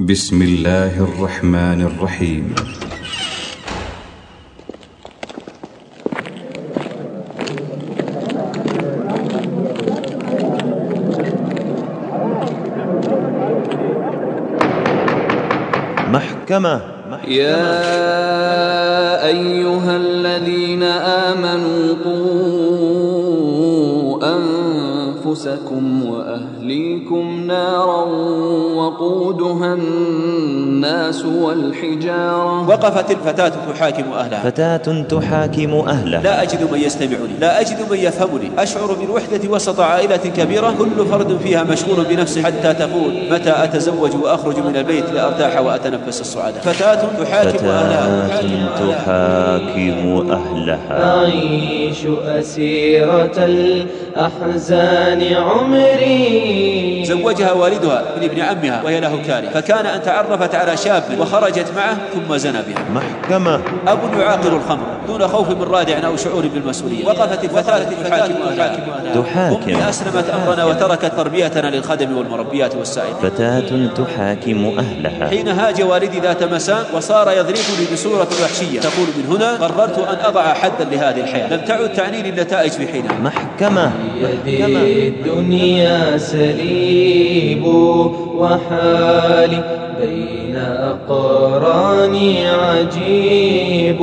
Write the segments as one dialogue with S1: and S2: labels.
S1: بسم الله الرحمن الرحيم.
S2: محكمة.
S3: يا أيها الذين آمنوا قوا أنفسكم وأهليكم نارا وقودها الناس والحجارة.
S4: وقفت الفتاة تحاكم أهلها.
S2: فتاة تحاكم أهلها.
S4: لا أجد من يستمعني. لا أجد من يفهمني. أشعر بالوحدة وسط عائلة كبيرة. كل فرد فيها مشغول بنفسه حتى تقول متى أتزوج وأخرج من البيت لأرتاح وأتنفس السعادة؟ فتاة تحاكم أهلها.
S2: فتاة تحاكم أهلها.
S5: أعيش أسيرة الأحزان عمري.
S4: زوجها والدها من ابن عمها وهي له كاره فكان أن تعرفت على شاب وخرجت معه ثم زنى بها.
S2: محكمة.
S4: أب يعاقل الخمر دون خوف من رادع أو شعور بالمسؤولية. وقفت الفتاة تحاكم
S2: تحاكم.
S4: أمي أسلمت أمرنا وتركت تربيتنا للخدم والمربيات والسائلين
S2: فتاة تحاكم أهلها.
S4: حين هاج والدي ذات مساء وصار يضربني بصورة وحشية. تقول من هنا قررت أن أضع حدا لهذه الحياة. لم تعد تعنيني النتائج في حينها.
S2: محكمة.
S5: يدي الدنيا سليب وحالي بين أقراني عجيب.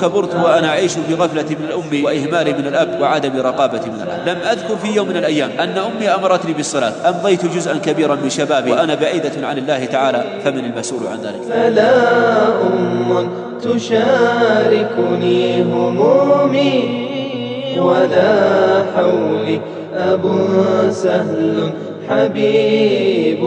S4: كبرت وأنا أعيش بغفلة من الأم وإهمال من الأب وعدم رقابة من الأب. لم أذكر في يوم من الأيام أن أمي أمرتني بالصلاة. أمضيت جزءا كبيرا من شبابي. وأنا بعيدة عن الله تعالى فمن المسؤول عن ذلك.
S5: فلا أم تشاركني همومي. ولا حولي. أب سهل حبيب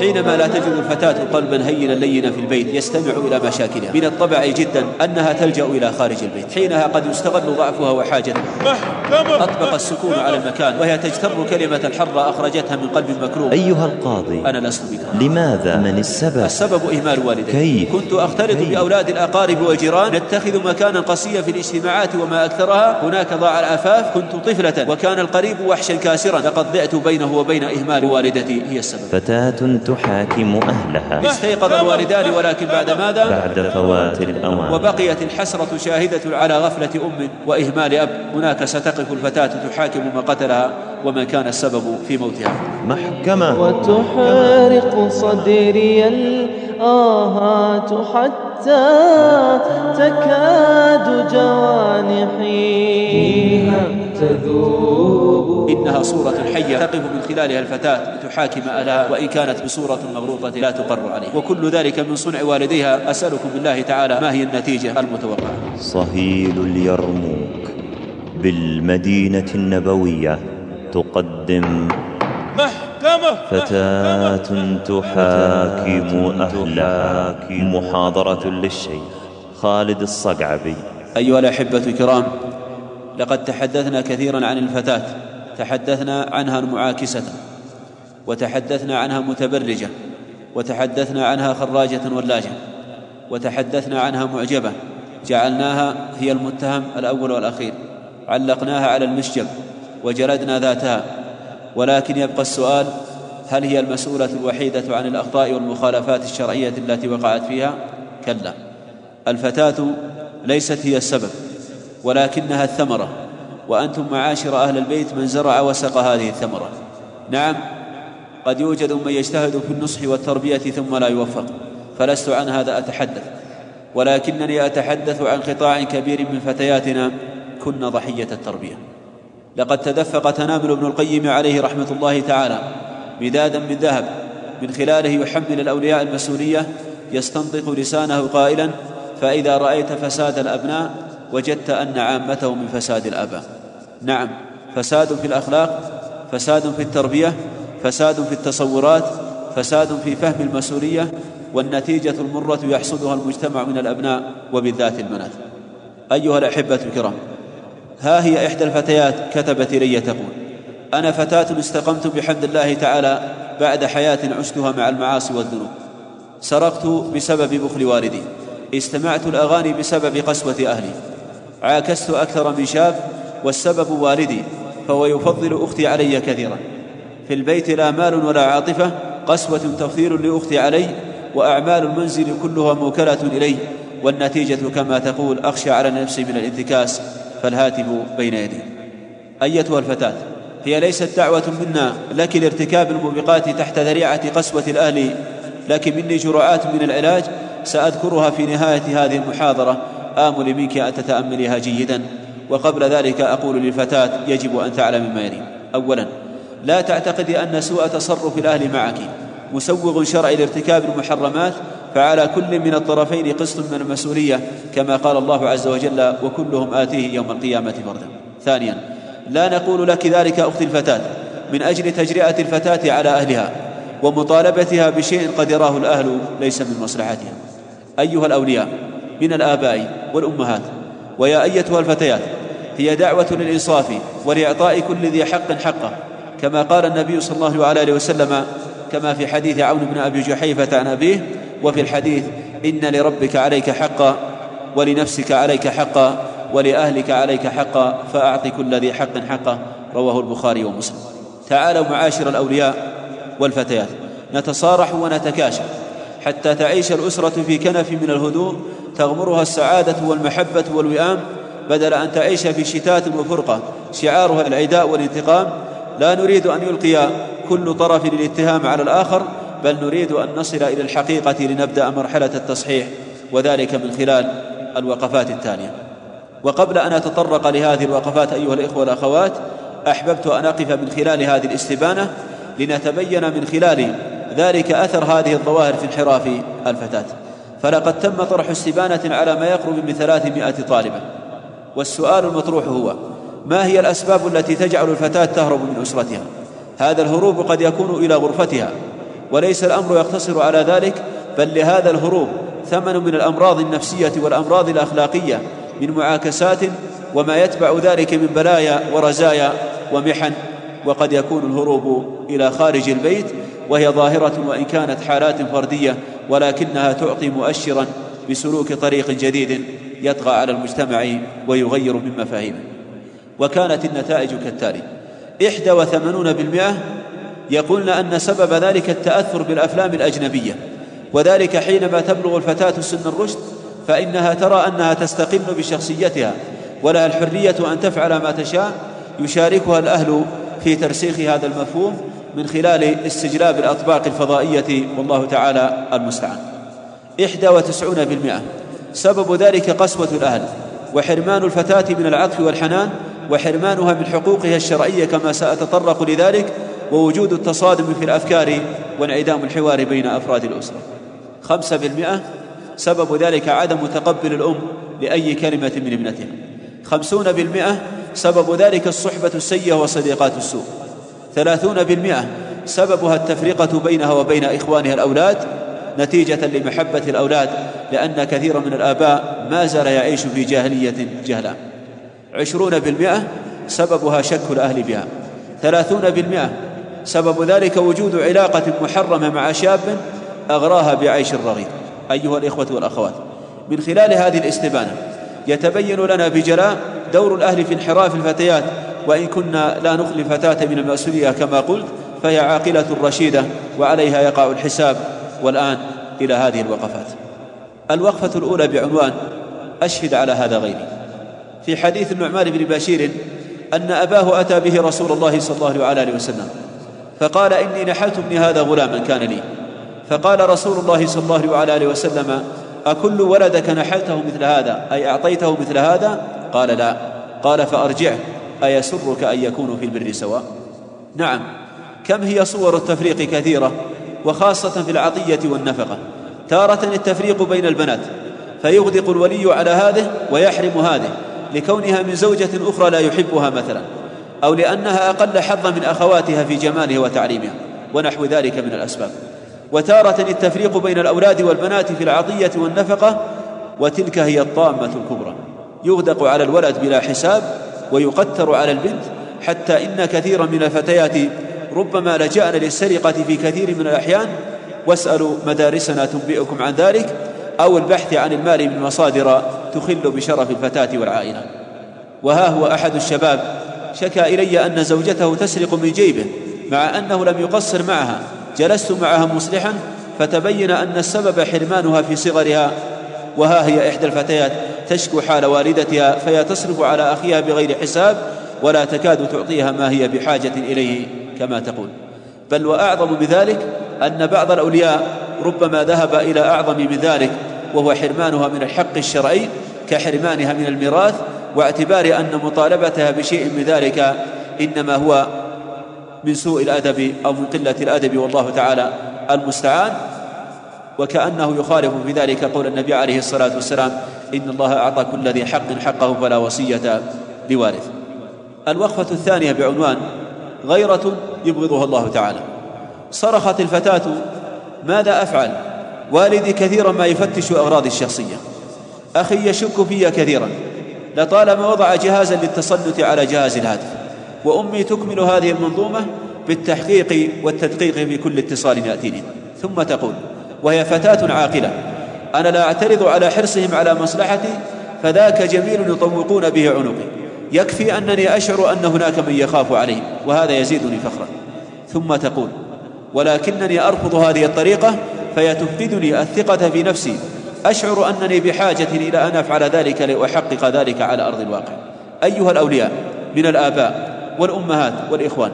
S4: حينما لا تجد الفتاة قلبا هينا لينا في البيت يستمع إلى مشاكلها من الطبع جدا أنها تلجأ إلى خارج البيت. حينها قد يستغل ضعفها وحاجتها أطبق السكون على المكان وهي تجتر كلمة الحرة أخرجتها من قلب مكروه.
S2: أيها القاضي
S4: أنا لست بك
S2: لماذا؟ من السبب؟
S4: السبب إهمال والدي.
S2: كيف؟
S4: كنت أختلط
S2: كيف؟
S4: بأولاد الأقارب والجيران نتخذ مكانا قصيا في الاجتماعات وما أكثرها. هناك ضاع العفاف كنت طفلة وكان القريب وحشا كاسرا. لقد ضعت بينه وبين إهمال والدتي هي السبب.
S2: فتاة تحاكم أهلها.
S4: استيقظ الوالدان ولكن بعد ماذا؟
S2: بعد فوات الأوان.
S4: وبقيت الحسرة شاهدة على غفلة أم وإهمال أب. هناك ستقف الفتاة تحاكم من قتلها ومن كان السبب في موتها.
S2: محكمة.
S5: وتحرق صدري الآهات حتى تكاد جوانحي تذوب.
S4: إنها صورة حية تقف من خلالها الفتاة لتحاكم أهلها وإن كانت بصورة مغلوطة لا تقر عليه وكل ذلك من صنع والديها. أسألكم بالله تعالى ما هي النتيجة المتوقعة؟
S2: صهيل اليرموك بالمدينة النبوية تقدم فتاة تحاكم أهلها. محاضرة للشيخ خالد الصقعبي.
S4: أيها الأحبة الكرام لقد تحدثنا كثيرا عن الفتاة تحدثنا عنها معاكسة وتحدثنا عنها متبرجة وتحدثنا عنها خراجة ولاجة وتحدثنا عنها معجبة. جعلناها هي المتهم الأول والأخير. علقناها على المشجب وجلدنا ذاتها. ولكن يبقى السؤال هل هي المسؤولة الوحيدة عن الأخطاء والمخالفات الشرعية التي وقعت فيها؟ كلا. الفتاة ليست هي السبب. ولكنها الثمرة. وأنتم معاشر أهل البيت من زرع وسق هذه الثمرة. نعم قد يوجد من يجتهد في النصح والتربية ثم لا يوفق. فلست عن هذا أتحدث. ولكنني أتحدث عن قطاع كبير من فتياتنا كن ضحية التربية. لقد تدفق تنامل ابن القيم عليه رحمة الله تعالى مدادا من ذهب من خلاله يحمل الأولياء المسؤولية يستنطق لسانه قائلا فإذا رأيت فساد الأبناء وجدت أن عامته من فساد الآباء نعم فساد في الأخلاق فساد في التربية فساد في التصورات فساد في فهم المسؤولية والنتيجة المرة يحصدها المجتمع من الأبناء وبالذات البنات أيها الأحبة الكرام ها هي إحدى الفتيات كتبت إلي تقول أنا فتاة استقمت بحمد الله تعالى بعد حياة عشتها مع المعاصي والذنوب. سرقت بسبب بخل والدي. استمعت الأغاني بسبب قسوة أهلي. عاكست أكثر من شاب والسبب والدي فهو يفضل أختي علي كثيرا. في البيت لا مال ولا عاطفة قسوة تفضيل لأختي علي وأعمال المنزل كلها موكلة إليه والنتيجة كما تقول أخشى على نفسي من الانتكاس فالهاتف بين يدي. أيتها الفتاة هي ليست دعوة منا لك لارتكاب الموبقات تحت ذريعة قسوة الأهل لكن مني جرعات من العلاج سأذكرها في نهاية هذه المحاضرة. آمل منك أن تتأمليها جيدا وقبل ذلك أقول للفتاة يجب أن تعلم ما يلي. أولا لا تعتقدي أن سوء تصرف الأهل معك. مسوغ شرعي لارتكاب المحرمات فعلى كل من الطرفين قسط من المسؤولية كما قال الله عز وجل وكلهم آتيه يوم القيامة فردا ثانيا لا نقول لك ذلك أختي الفتاة من أجل تجرئة الفتاة على أهلها ومطالبتها بشيء قد يراه الأهل ليس من مصلحتها. أيها الأولياء من الآباء والأمهات. ويا أيتها الفتيات هي دعوة للإنصاف ولإعطاء كل ذي حق حقه كما قال النبي صلى الله عليه وسلم كما في حديث عون بن أبي جحيفة عن أبيه وفي الحديث إن لربك عليك حقا ولنفسك عليك حقا ولأهلك عليك حقا فأعط كل ذي حق حقه رواه البخاري ومسلم. تعالوا معاشر الأولياء والفتيات نتصارح ونتكاشف. حتى تعيش الأسرة في كنف من الهدوء تغمرها السعادة والمحبة والوئام بدل أن تعيش في شتات وفرقة. شعارها العداء والانتقام لا نريد أن يلقي كل طرف الاتهام على الآخر بل نريد أن نصل إلى الحقيقة لنبدأ مرحلة التصحيح وذلك من خلال الوقفات التالية. وقبل أن أتطرق لهذه الوقفات أيها الإخوة والأخوات أحببت أن أقف من خلال هذه الاستبانة لنتبين من خلال ذلك أثر هذه الظواهر في انحراف الفتاة. فلقد تم طرح استبانة على ما يقرب من ثلاثمائة طالبة والسؤال المطروح هو ما هي الأسباب التي تجعل الفتاة تهرب من أسرتها؟ هذا الهروب قد يكون إلى غرفتها وليس الأمر يقتصر على ذلك بل لهذا الهروب ثمن من الأمراض النفسية والأمراض الأخلاقية من معاكسات وما يتبع ذلك من بلايا ورزايا ومحن وقد يكون الهروب إلى خارج البيت وهي ظاهرة وإن كانت حالات فردية ولكنها تعطي مؤشرا بسلوك طريق جديد يطغى على المجتمع ويغير من مفاهيمه. وكانت النتائج كالتالي إحدى وثمانون بالمئة يقولن أن سبب ذلك التأثر بالأفلام الأجنبية وذلك حينما تبلغ الفتاة سن الرشد فإنها ترى أنها تستقل بشخصيتها ولها الحرية أن تفعل ما تشاء يشاركها الأهل في ترسيخ هذا المفهوم من خلال استجلاب الأطباق الفضائية والله تعالى المستعان. إحدى وتسعون بالمئة. سبب ذلك قسوة الأهل وحرمان الفتاة من العطف والحنان وحرمانها من حقوقها الشرعية كما سأتطرق لذلك ووجود التصادم في الأفكار وانعدام الحوار بين أفراد الأسرة. خمسة بالمئة. سبب ذلك عدم تقبل الأم لأي كلمة من ابنتها. خمسون بالمئة. سبب ذلك الصحبة السيئة وصديقات السوء. ثلاثون بالمئة. سببها التفرقة بينها وبين إخوانها الأولاد نتيجة لمحبة الأولاد لأن كثيرا من الآباء ما زال يعيش في جاهلية جهلا عشرون بالمئة. سببها شك الأهل بها. ثلاثون بالمئة. سبب ذلك وجود علاقة محرمة مع شاب أغراها بعيش الرغيد أيها الإخوة والأخوات من خلال هذه الاستبانة يتبين لنا بجلاء دور الأهل في انحراف الفتيات وإن كنا لا نخلي الفتاة من المسؤولية كما قلت فهي عاقلة رشيدة وعليها يقع الحساب. والآن إلى هذه الوقفات. الوقفة الأولى بعنوان أشهد على هذا غيري. في حديث النعمان بن بشير أن أباه أتى به رسول الله صلى الله عليه وسلم فقال إني نحلت ابني هذا غلاما كان لي. فقال رسول الله صلى الله عليه وسلم أكل ولدك نحلته مثل هذا أي أعطيته مثل هذا؟ قال لا. قال فأرجعه أيسرك أن يكونوا في البر سواء نعم. كم هي صور التفريق كثيرة وخاصة في العطية والنفقة. تارة التفريق بين البنات. فيغدق الولي على هذه ويحرم هذه لكونها من زوجة أخرى لا يحبها مثلا أو لأنها أقل حظا من أخواتها في جمالها وتعليمها ونحو ذلك من الأسباب. وتارة التفريق بين الأولاد والبنات في العطية والنفقة وتلك هي الطامة الكبرى. يغدق على الولد بلا حساب ويقتر على البنت حتى إن كثيرا من الفتيات ربما لجأنا للسرقة في كثير من الأحيان. واسألوا مدارسنا تنبئكم عن ذلك أو البحث عن المال من مصادر تخل بشرف الفتاة والعائلة. وها هو أحد الشباب شكى إلي أن زوجته تسرق من جيبه مع أنه لم يقصر معها. جلست معها مصلحا فتبين أن السبب حرمانها في صغرها. وها هي إحدى الفتيات تشكو حال والدتها فهي تصرف على أخيها بغير حساب ولا تكاد تعطيها ما هي بحاجة إليه كما تقول. بل وأعظم بذلك أن بعض الأولياء ربما ذهب إلى أعظم من ذلك وهو حرمانها من الحق الشرعي كحرمانها من الميراث واعتبار أن مطالبتها بشيء من ذلك إنما هو من سوء الأدب أو من قلة الأدب والله تعالى المستعان. وكأنه يخالف في ذلك قول النبي عليه الصلاة والسلام إن الله أعطى كل ذي حق حقه فلا وصية لوارث. الوقفة الثانية بعنوان غيرة يبغضها الله تعالى. صرخت الفتاة ماذا أفعل؟ والدي كثيرا ما يفتش أغراضي الشخصية. أخي يشك في كثيرا. لطالما وضع جهازا للتسلط على جهاز الهاتف. وأمي تكمل هذه المنظومة بالتحقيق والتدقيق في كل اتصال يأتيني. ثم تقول وهي فتاة عاقلة. أنا لا أعترض على حرصهم على مصلحتي فذاك جميل يطوقون به عنقي. يكفي أنني أشعر أن هناك من يخاف عليهم وهذا يزيدني فخرا. ثم تقول ولكنني أرفض هذه الطريقة فهي تفقدني الثقة في نفسي. أشعر أنني بحاجة إلى أن أفعل ذلك لأحقق ذلك على أرض الواقع. أيها الأولياء من الآباء والأمهات والإخوان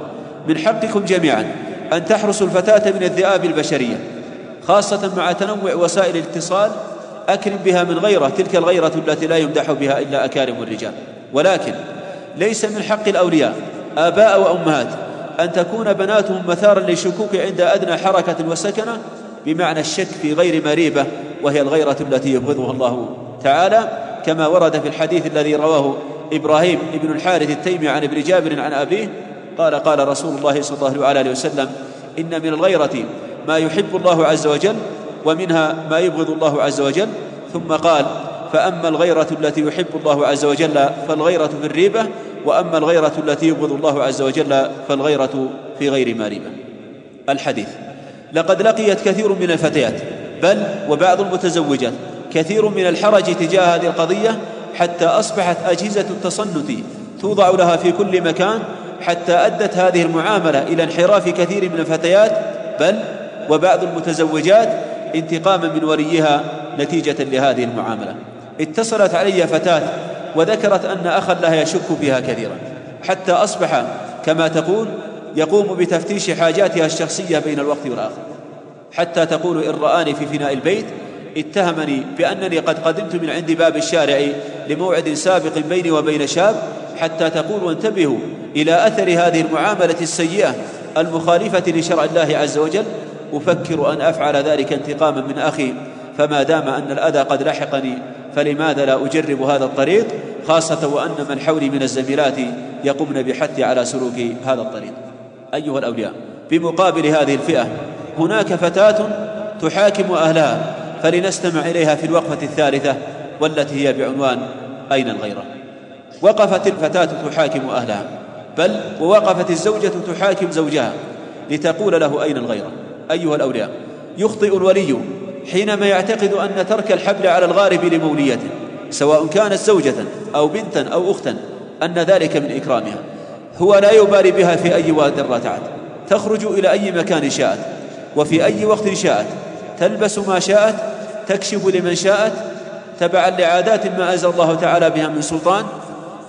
S4: من حقكم جميعا أن تحرسوا الفتاة من الذئاب البشرية. خاصة مع تنوع وسائل الاتصال أكرم بها من غيرة تلك الغيرة التي لا يمدح بها إلا أكارم الرجال. ولكن ليس من حق الأولياء آباء وأمهات أن تكون بناتهم مثارا للشكوك عند أدنى حركة وسكنة بمعنى الشك في غير مريبة وهي الغيرة التي يبغضها الله تعالى كما ورد في الحديث الذي رواه إبراهيم بن الحارث التيمي عن ابن جابر عن أبيه قال قال رسول الله صلى الله عليه وسلم إن من الغيرة ما يحب الله عز وجل ومنها ما يبغض الله عز وجل. ثم قال فأما الغيرة التي يحب الله عز وجل فالغيرة في الريبة وأما الغيرة التي يبغض الله عز وجل فالغيرة في غير ما ريبة. الحديث لقد لقيت كثير من الفتيات بل وبعض المتزوجات كثير من الحرج تجاه هذه القضية حتى أصبحت أجهزة التصنت توضع لها في كل مكان حتى أدت هذه المعاملة إلى انحراف كثير من الفتيات بل وبعض المتزوجات انتقاما من وليها نتيجة لهذه المعاملة. اتصلت علي فتاة وذكرت أن أخا لها يشك فيها كثيرا حتى أصبح كما تقول يقوم بتفتيش حاجاتها الشخصية بين الوقت والآخر. حتى تقول إن رآني في فناء البيت اتهمني بأنني قد قدمت من عند باب الشارع لموعد سابق بيني وبين شاب حتى تقول وانتبهوا إلى أثر هذه المعاملة السيئة المخالفة لشرع الله عز وجل أفكر أن أفعل ذلك انتقاما من أخي فما دام أن الأذى قد لحقني فلماذا لا أجرب هذا الطريق؟ خاصة وأن من حولي من الزميلات يقومن بحثي على سلوك هذا الطريق. أيها الأولياء بمقابل هذه الفئة هناك فتاة تحاكم أهلها فلنستمع إليها في الوقفة الثالثة والتي هي بعنوان أين الغيرة؟ وقفت الفتاة تحاكم أهلها بل ووقفت الزوجة تحاكم زوجها لتقول له أين الغيرة؟ أيها الأولياء يخطئ الولي حينما يعتقد أن ترك الحبل على الغارب لموليته سواء كانت زوجة أو بنتا أو أختا أن ذلك من إكرامها. هو لا يبالي بها في أي واد رتعت تخرج إلى أي مكان شاءت وفي أي وقت شاءت. تلبس ما شاءت تكشف لمن شاءت. تبعا لعادات ما أنزل الله تعالى بها من سلطان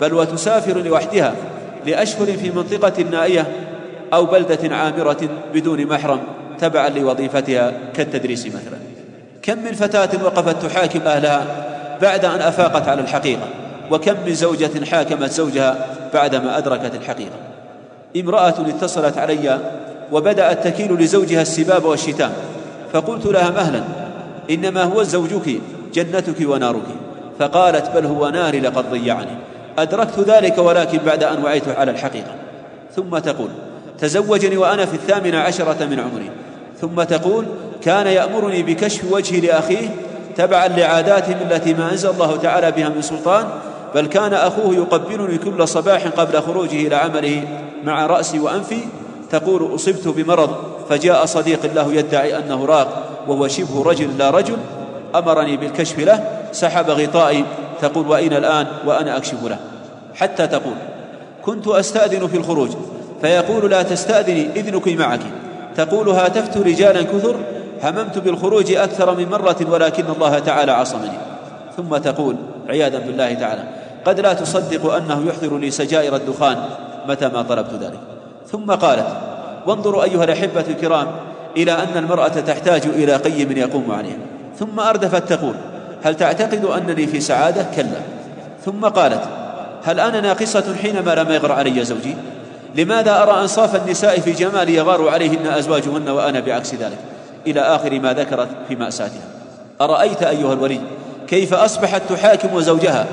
S4: بل وتسافر لوحدها لأشهر في منطقة نائية أو بلدة عامرة بدون محرم. تبعا لوظيفتها كالتدريس مثلا. كم من فتاة وقفت تحاكم أهلها بعد أن أفاقت على الحقيقة؟ وكم من زوجة حاكمت زوجها بعدما أدركت الحقيقة؟ امرأة اتصلت علي وبدأت تكيل لزوجها السباب والشتام. فقلت لها مهلا إنما هو زوجك جنتك ونارك. فقالت بل هو ناري لقد ضيعني. أدركت ذلك ولكن بعد أن وعيت على الحقيقة. ثم تقول تزوجني وأنا في الثامنة عشرة من عمري. ثم تقول كان يأمرني بكشف وجهي لأخيه تبعا لعاداتهم التي ما أنزل الله تعالى بها من سلطان بل كان أخوه يقبلني كل صباح قبل خروجه إلى عمله مع رأسي وأنفي. تقول أصبت بمرض فجاء صديق له يدعي أنه راق وهو شبه رجل لا رجل. أمرني بالكشف له سحب غطائي. تقول وأين الآن؟ وأنا أكشف له. حتى تقول كنت أستأذن في الخروج فيقول لا تستأذني إذنك معك. تقول هاتفت رجالا كثر هممت بالخروج أكثر من مرة ولكن الله تعالى عصمني ثم تقول عياذا بالله تعالى قد لا تصدق أنه يحضر لي سجائر الدخان متى ما طلبت ذلك ثم قالت وانظروا أيها الأحبة الكرام إلى أن المرأة تحتاج إلى قيم يقوم عليها ثم أردفت تقول هل تعتقد أنني في سعادة؟ كلا ثم قالت هل أنا ناقصة حينما لم يغر علي زوجي؟ لماذا أرى أنصاف النساء في جمال يغار عليهن أزواجهن وأنا بعكس ذلك؟ إلى آخر ما ذكرت في مأساتها. أرأيت أيها الولي كيف أصبحت تحاكم زوجها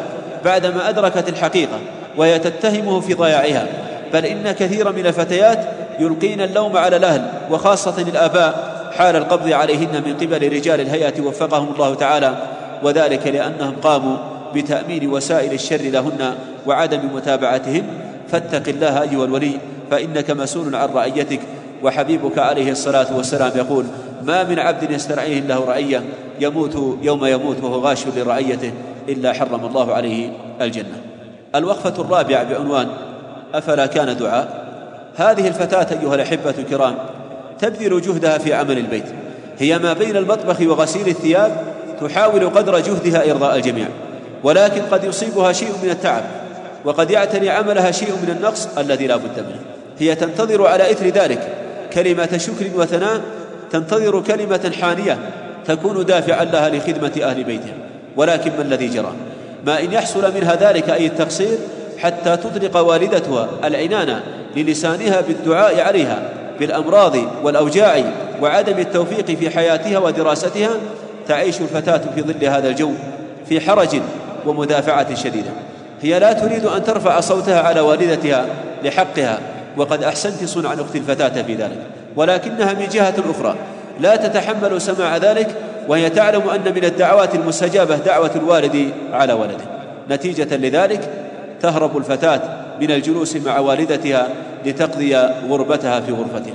S4: بعدما أدركت الحقيقة وهي تتهمه في ضياعها؟ بل إن كثيرا من الفتيات يلقين اللوم على الأهل وخاصة الآباء حال القبض عليهن من قبل رجال الهيئة وفقهم الله تعالى وذلك لأنهم قاموا بتأمين وسائل الشر لهن وعدم متابعتهن فاتق الله أيها الولي فإنك مسؤول عن رعيتك وحبيبك عليه الصلاة والسلام يقول ما من عبد يسترعيه الله رعية يموت يوم يموت وهو غاش لرعيته إلا حرم الله عليه الجنة. الوقفة الرابعة بعنوان أفلا كان دعاء؟ هذه الفتاة أيها الأحبة الكرام تبذل جهدها في عمل البيت. هي ما بين المطبخ وغسيل الثياب تحاول قدر جهدها إرضاء الجميع ولكن قد يصيبها شيء من التعب. وقد يعتري عملها شيء من النقص الذي لا بد منه. هي تنتظر على إثر ذلك. كلمة شكر وثناء تنتظر كلمة حانية تكون دافعا لها لخدمة أهل بيتها. ولكن ما الذي جرى؟ ما إن يحصل منها ذلك أي التقصير حتى تطلق والدتها العنان للسانها بالدعاء عليها بالأمراض والأوجاع وعدم التوفيق في حياتها ودراستها تعيش الفتاة في ظل هذا الجو في حرج ومدافعة شديدة. هي لا تريد أن ترفع صوتها على والدتها لحقها وقد أحسنت صنع أخت الفتاة في ذلك. ولكنها من جهة أخرى. لا تتحمل سماع ذلك وهي تعلم أن من الدعوات المستجابة دعوة الوالد على ولده. نتيجة لذلك تهرب الفتاة من الجلوس مع والدتها لتقضي غربتها في غرفتها.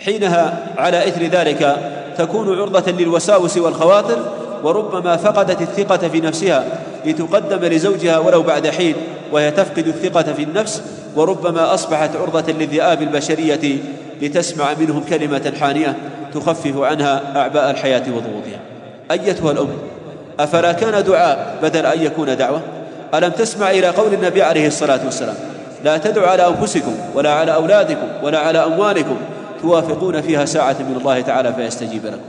S4: حينها على إثر ذلك تكون عرضة للوساوس والخواطر وربما فقدت الثقة في نفسها لتقدم لزوجها ولو بعد حين وهي تفقد الثقة في النفس وربما أصبحت عرضة للذئاب البشرية لتسمع منهم كلمة حانية تخفف عنها أعباء الحياة وضغوطها. أيتها الأم أفلا كان دعاء بدل أن يكون دعوة؟ ألم تسمع إلى قول النبي عليه الصلاة والسلام لا تدعوا على أنفسكم ولا على أولادكم ولا على أموالكم توافقون فيها ساعة من الله تعالى فيستجيب لكم.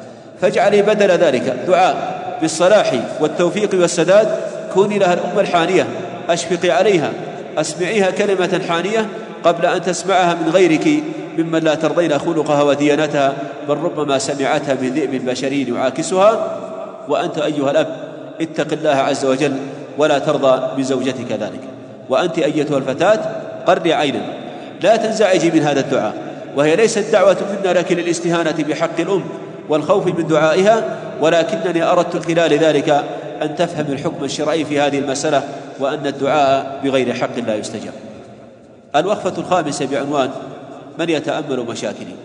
S4: فاجعلي بدل ذلك دعاء بالصلاح والتوفيق والسداد كوني لها الأمة الحانية أشفقي عليها أسمعيها كلمة حانية قبل أن تسمعها من غيرك ممن لا ترضين خلقها وديانتها بل ربما سمعتها من ذئب بشري يعاكسها. وأنت أيها الأب اتق الله عز وجل ولا ترضى بزوجتك ذلك. وأنت أيتها الفتاة قري عينا. لا تنزعجي من هذا الدعاء. وهي ليست دعوة منا لك للاستهانة بحق الأم والخوف من دعائها ولكنني أردت خلال ذلك أن تفهم الحكم الشرعي في هذه المسألة وأن الدعاء بغير حق لا يستجاب. الوقفة الخامسة بعنوان من يتأمل مشاكلي.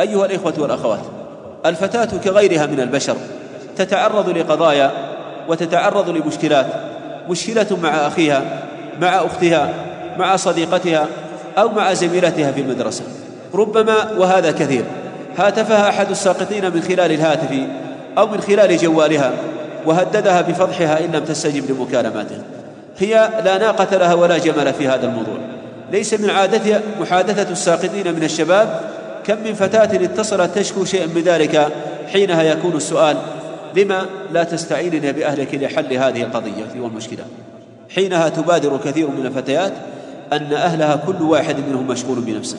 S4: أيها الإخوة والأخوات الفتاة كغيرها من البشر تتعرض لقضايا وتتعرض لمشكلات مشكلة مع أخيها مع أختها مع صديقتها أو مع زميلتها في المدرسة. ربما وهذا كثير هاتفها أحد الساقطين من خلال الهاتف أو من خلال جوالها. وهددها بفضحها إن لم تستجب لمكالماته. هي لا ناقة لها ولا جمل في هذا الموضوع. ليس من عادتها محادثة الساقطين من الشباب كم من فتاة اتصلت تشكو شيئا من ذلك حينها يكون السؤال لما لا تستعينين بأهلك لحل هذه القضية والمشكلة حينها تبادر كثير من الفتيات أن أهلها كل واحد منهم مشغول بنفسه.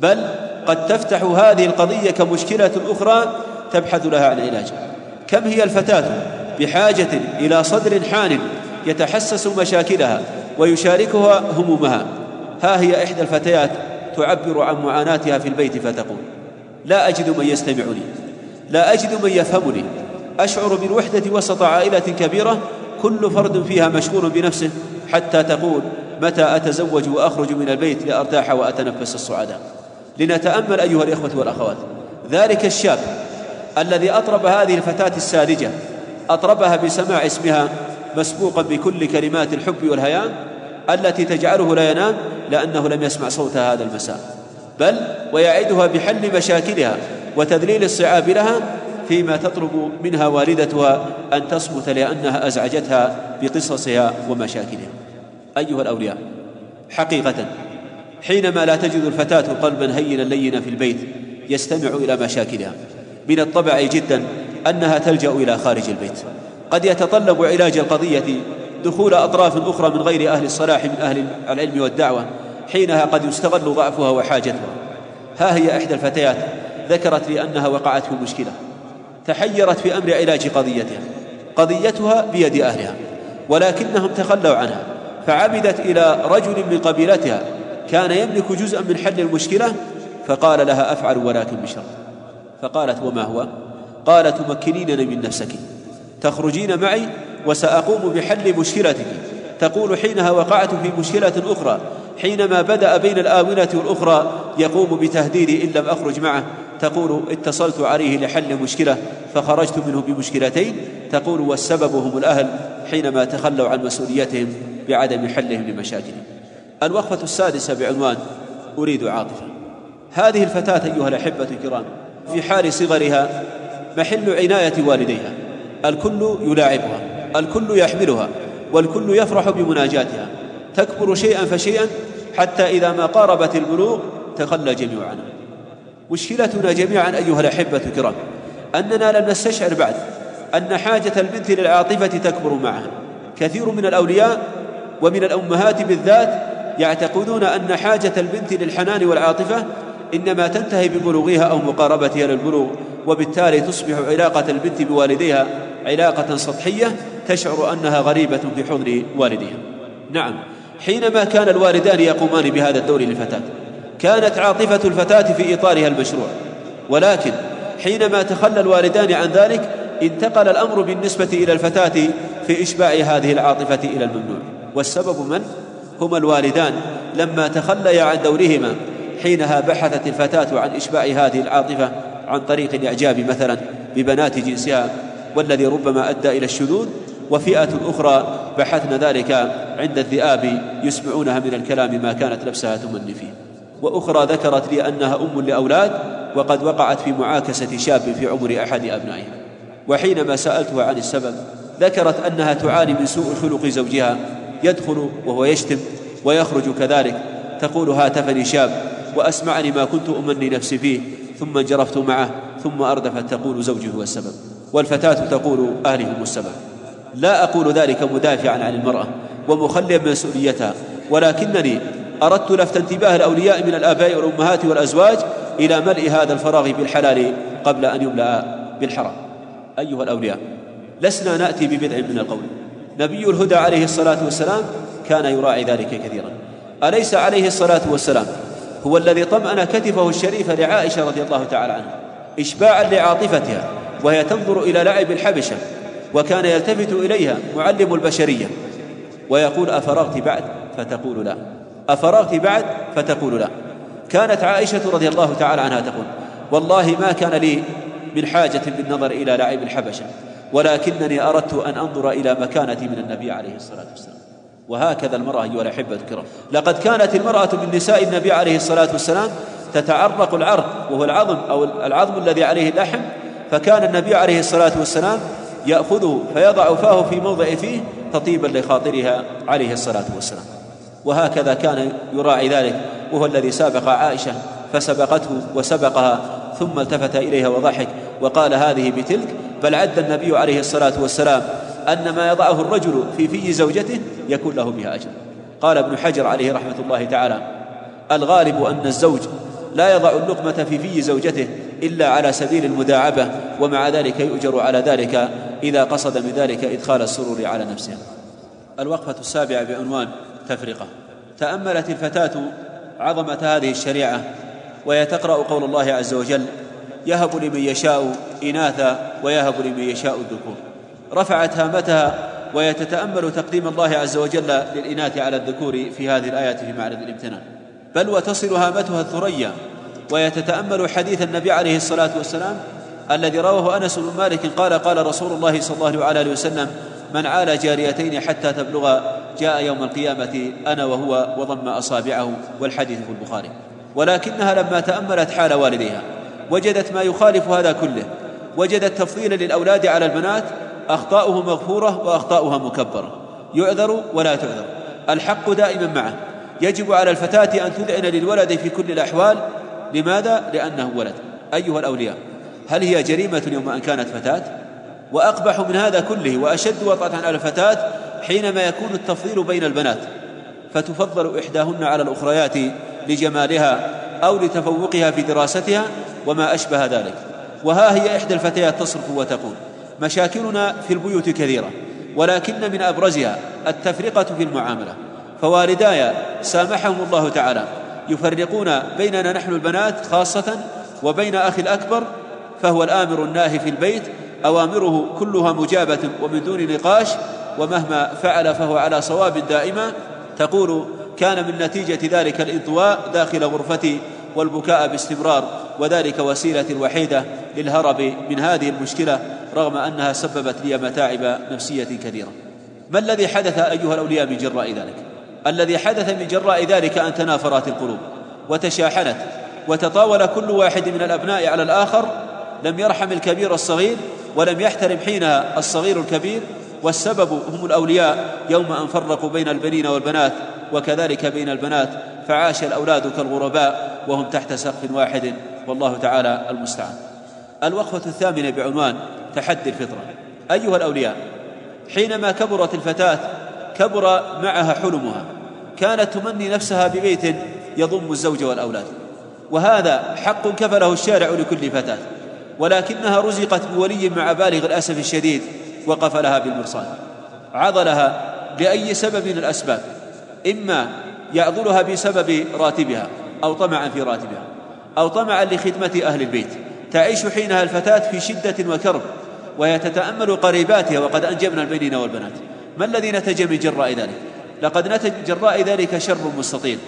S4: بل قد تفتح هذه القضية كمشكلة أخرى تبحث لها عن علاج كم هي الفتاة بحاجة إلى صدر حان يتحسس مشاكلها ويشاركها همومها. ها هي إحدى الفتيات تعبر عن معاناتها في البيت فتقول لا أجد من يستمعني لا أجد من يفهمني أشعر بالوحدة وسط عائلة كبيرة كل فرد فيها مشغول بنفسه حتى تقول متى أتزوج وأخرج من البيت لأرتاح وأتنفس الصعداء لنتأمل أيها الإخوة والأخوات ذلك الشاب الذي أطرب هذه الفتاة الساذجة أطربها بسماع اسمها مسبوقا بكل كلمات الحب والهيام التي تجعله لا ينام لأنه لم يسمع صوتها هذا المساء. بل ويعدها بحل مشاكلها وتذليل الصعاب لها فيما تطلب منها والدتها أن تصمت لأنها أزعجتها بقصصها ومشاكلها. أيها الأولياء حقيقة حينما لا تجد الفتاة قلبا هينا لينا في البيت يستمع إلى مشاكلها. من الطبع جدا أنها تلجأ إلى خارج البيت. قد يتطلب علاج القضية دخول أطراف أخرى من غير أهل الصلاح من أهل العلم والدعوة حينها قد يستغل ضعفها وحاجتها. ها هي إحدى الفتيات ذكرت لي أنها وقعت في مشكلة. تحيرت في أمر علاج قضيتها. قضيتها بيد أهلها ولكنهم تخلوا عنها. فعبدت إلى رجل من قبيلتها كان يملك جزءا من حل المشكلة فقال لها أفعل ولكن بشرط. فقالت وما هو؟ قال تمكنينني من نفسك. تخرجين معي وسأقوم بحل مشكلتك. تقول حينها وقعت في مشكلة أخرى. حينما بدأ بين الآونة والأخرى يقوم بتهديدي إن لم أخرج معه. تقول اتصلت عليه لحل مشكلة فخرجت منه بمشكلتين. تقول والسبب هم الأهل حينما تخلوا عن مسؤوليتهم بعدم حلهم لمشاكلهم. الوقفة السادسة بعنوان أريد عاطفة. هذه الفتاة أيها الأحبة الكرام في حال صغرها محل عناية والديها. الكل يلاعبها الكل يحملها والكل يفرح بمناجاتها. تكبر شيئا فشيئا حتى إذا ما قاربت البلوغ تخلى جميع عنها مشكلتنا جميعا أيها الأحبة الكرام أننا لم نستشعر بعد أن حاجة البنت للعاطفة تكبر معها كثير من الأولياء ومن الأمهات بالذات يعتقدون أن حاجة البنت للحنان والعاطفة إنما تنتهي ببلوغها أو مقاربتها للبلوغ وبالتالي تصبح علاقة البنت بوالديها علاقة سطحية تشعر أنها غريبة في حضن والديها نعم حينما كان الوالدان يقومان بهذا الدور للفتاة كانت عاطفة الفتاة في إطارها المشروع. ولكن حينما تخلى الوالدان عن ذلك انتقل الأمر بالنسبة إلى الفتاة في إشباع هذه العاطفة إلى الممنوع. والسبب من؟ هما الوالدان. لما تخليا عن دورهما حينها بحثت الفتاة عن إشباع هذه العاطفة عن طريق الإعجاب مثلا ببنات جنسها والذي ربما أدى إلى الشذوذ وفئة أخرى بحثن ذلك عند الذئاب يسمعونها من الكلام ما كانت نفسها تمني فيه. وأخرى ذكرت لي أنها أم لأولاد وقد وقعت في معاكسة شاب في عمر أحد أبنائها. وحينما سألتها عن السبب ذكرت أنها تعاني من سوء خلق زوجها يدخل وهو يشتم ويخرج كذلك. تقول هاتفني شاب وأسمعني ما كنت أمني نفسي فيه ثم انجرفت معه ثم أردفت تقول زوجي هو السبب. والفتاة تقول أهلي هم السبب. لا أقول ذلك مدافعا عن المرأة ومخليا من مسؤوليتها ولكنني أردت لفت انتباه الأولياء من الآباء والأمهات والأزواج إلى ملء هذا الفراغ بالحلال قبل أن يملأ بالحرام. أيها الأولياء لسنا نأتي ببدع من القول. نبي الهدى عليه الصلاة والسلام كان يراعي ذلك كثيرا. أليس عليه الصلاة والسلام؟ هو الذي طمأن كتفه الشريف لعائشة رضي الله تعالى عنها إشباعا لعاطفتها وهي تنظر إلى لعب الحبشة وكان يلتفت إليها معلم البشرية ويقول أفرغت بعد؟ فتقول لا. أفرغت بعد؟ فتقول لا. كانت عائشة رضي الله تعالى عنها تقول والله ما كان لي من حاجة بالنظر إلى لعب الحبشة ولكنني أردت أن أنظر إلى مكانتي من النبي عليه الصلاة والسلام. وهكذا المرأة أيها الأحبة الكرام. لقد كانت المرأة من نساء النبي عليه الصلاة والسلام تتعرق العرق وهو العظم أو العظم الذي عليه اللحم فكان النبي عليه الصلاة والسلام يأخذه فيضع فاه في موضع فيه تطيبا لخاطرها عليه الصلاة والسلام. وهكذا كان يراعي ذلك وهو الذي سابق عائشة فسبقته وسبقها ثم التفت إليها وضحك وقال هذه بتلك بل عد النبي عليه الصلاة والسلام أن ما يضعه الرجل في في زوجته يكون له بها أجر. قال ابن حجر عليه رحمة الله تعالى الغالب أن الزوج لا يضع اللقمة في في زوجته إلا على سبيل المداعبة ومع ذلك يؤجر على ذلك إذا قصد من ذلك إدخال السرور على نفسه. الوقفة السابعة بعنوان تفرقة. تأملت الفتاة عظمة هذه الشريعة وهي تقرأ قول الله عز وجل يهب لمن يشاء إناثا ويهب لمن يشاء الذكور. رفعت هامتها وهي تتأمل تقديم الله عز وجل للإناث على الذكور في هذه الآيات في معرض الامتنان بل وتصل هامتها الثريا وهي تتأمل حديث النبي عليه الصلاة والسلام الذي رواه أنس بن مالك قال قال رسول الله صلى الله عليه وسلم من عال جاريتين حتى تبلغ جاء يوم القيامة أنا وهو وضم أصابعه والحديث في البخاري. ولكنها لما تأملت حال والديها وجدت ما يخالف هذا كله وجد التفضيل للأولاد على البنات أخطاؤه مغفورة وأخطاؤها مكبرة. يعذر ولا تعذر. الحق دائما معه. يجب على الفتاة أن تذعن للولد في كل الأحوال. لماذا؟ لأنه ولد. أيها الأولياء هل هي جريمة يوم أن كانت فتاة؟ وأقبح من هذا كله وأشد وطأة على الفتاة حينما يكون التفضيل بين البنات. فتفضل إحداهن على الأخريات لجمالها أو لتفوقها في دراستها وما أشبه ذلك. وها هي إحدى الفتيات تصرف وتقول. مشاكلنا في البيوت كثيرة ولكن من أبرزها التفرقة في المعاملة. فوالداي سامحهم الله تعالى يفرقون بيننا نحن البنات خاصة وبين أخي الأكبر فهو الآمر الناهي في البيت أوامره كلها مجابة ومن دون نقاش ومهما فعل فهو على صواب دائما. تقول كان من نتيجة ذلك الانطواء داخل غرفتي والبكاء باستمرار وذلك وسيلة الوحيدة للهرب من هذه المشكلة. رغم أنها سببت لي متاعب نفسية كثيرة ما الذي حدث أيها الأولياء من جراء ذلك؟ الذي حدث من جراء ذلك أن تنافرت القلوب وتشاحنت وتطاول كل واحد من الأبناء على الآخر لم يرحم الكبير الصغير ولم يحترم حينها الصغير الكبير والسبب هم الأولياء يوم أن فرقوا بين البنين والبنات وكذلك بين البنات فعاش الأولاد كالغرباء وهم تحت سقف واحد والله تعالى المستعان. الوقفة الثامنة بعنوان تحدي الفطرة. أيها الأولياء حينما كبرت الفتاة كبر معها حلمها. كانت تمني نفسها ببيت يضم الزوج والأولاد. وهذا حق كفله الشارع لكل فتاة. ولكنها رزقت بولي مع بالغ الأسف الشديد وقف لها بالمرصاد. عضلها لأي سبب من الأسباب. إما يعضلها بسبب راتبها أو طمعا في راتبها أو طمعا لخدمة أهل البيت. تعيش حينها الفتاة في شدة وكرب. وهي تتأمل قريباتها وقد أنجبنا البنين والبنات. ما الذي نتج من جراء ذلك؟ لقد نتج جراء ذلك شر مستطيل.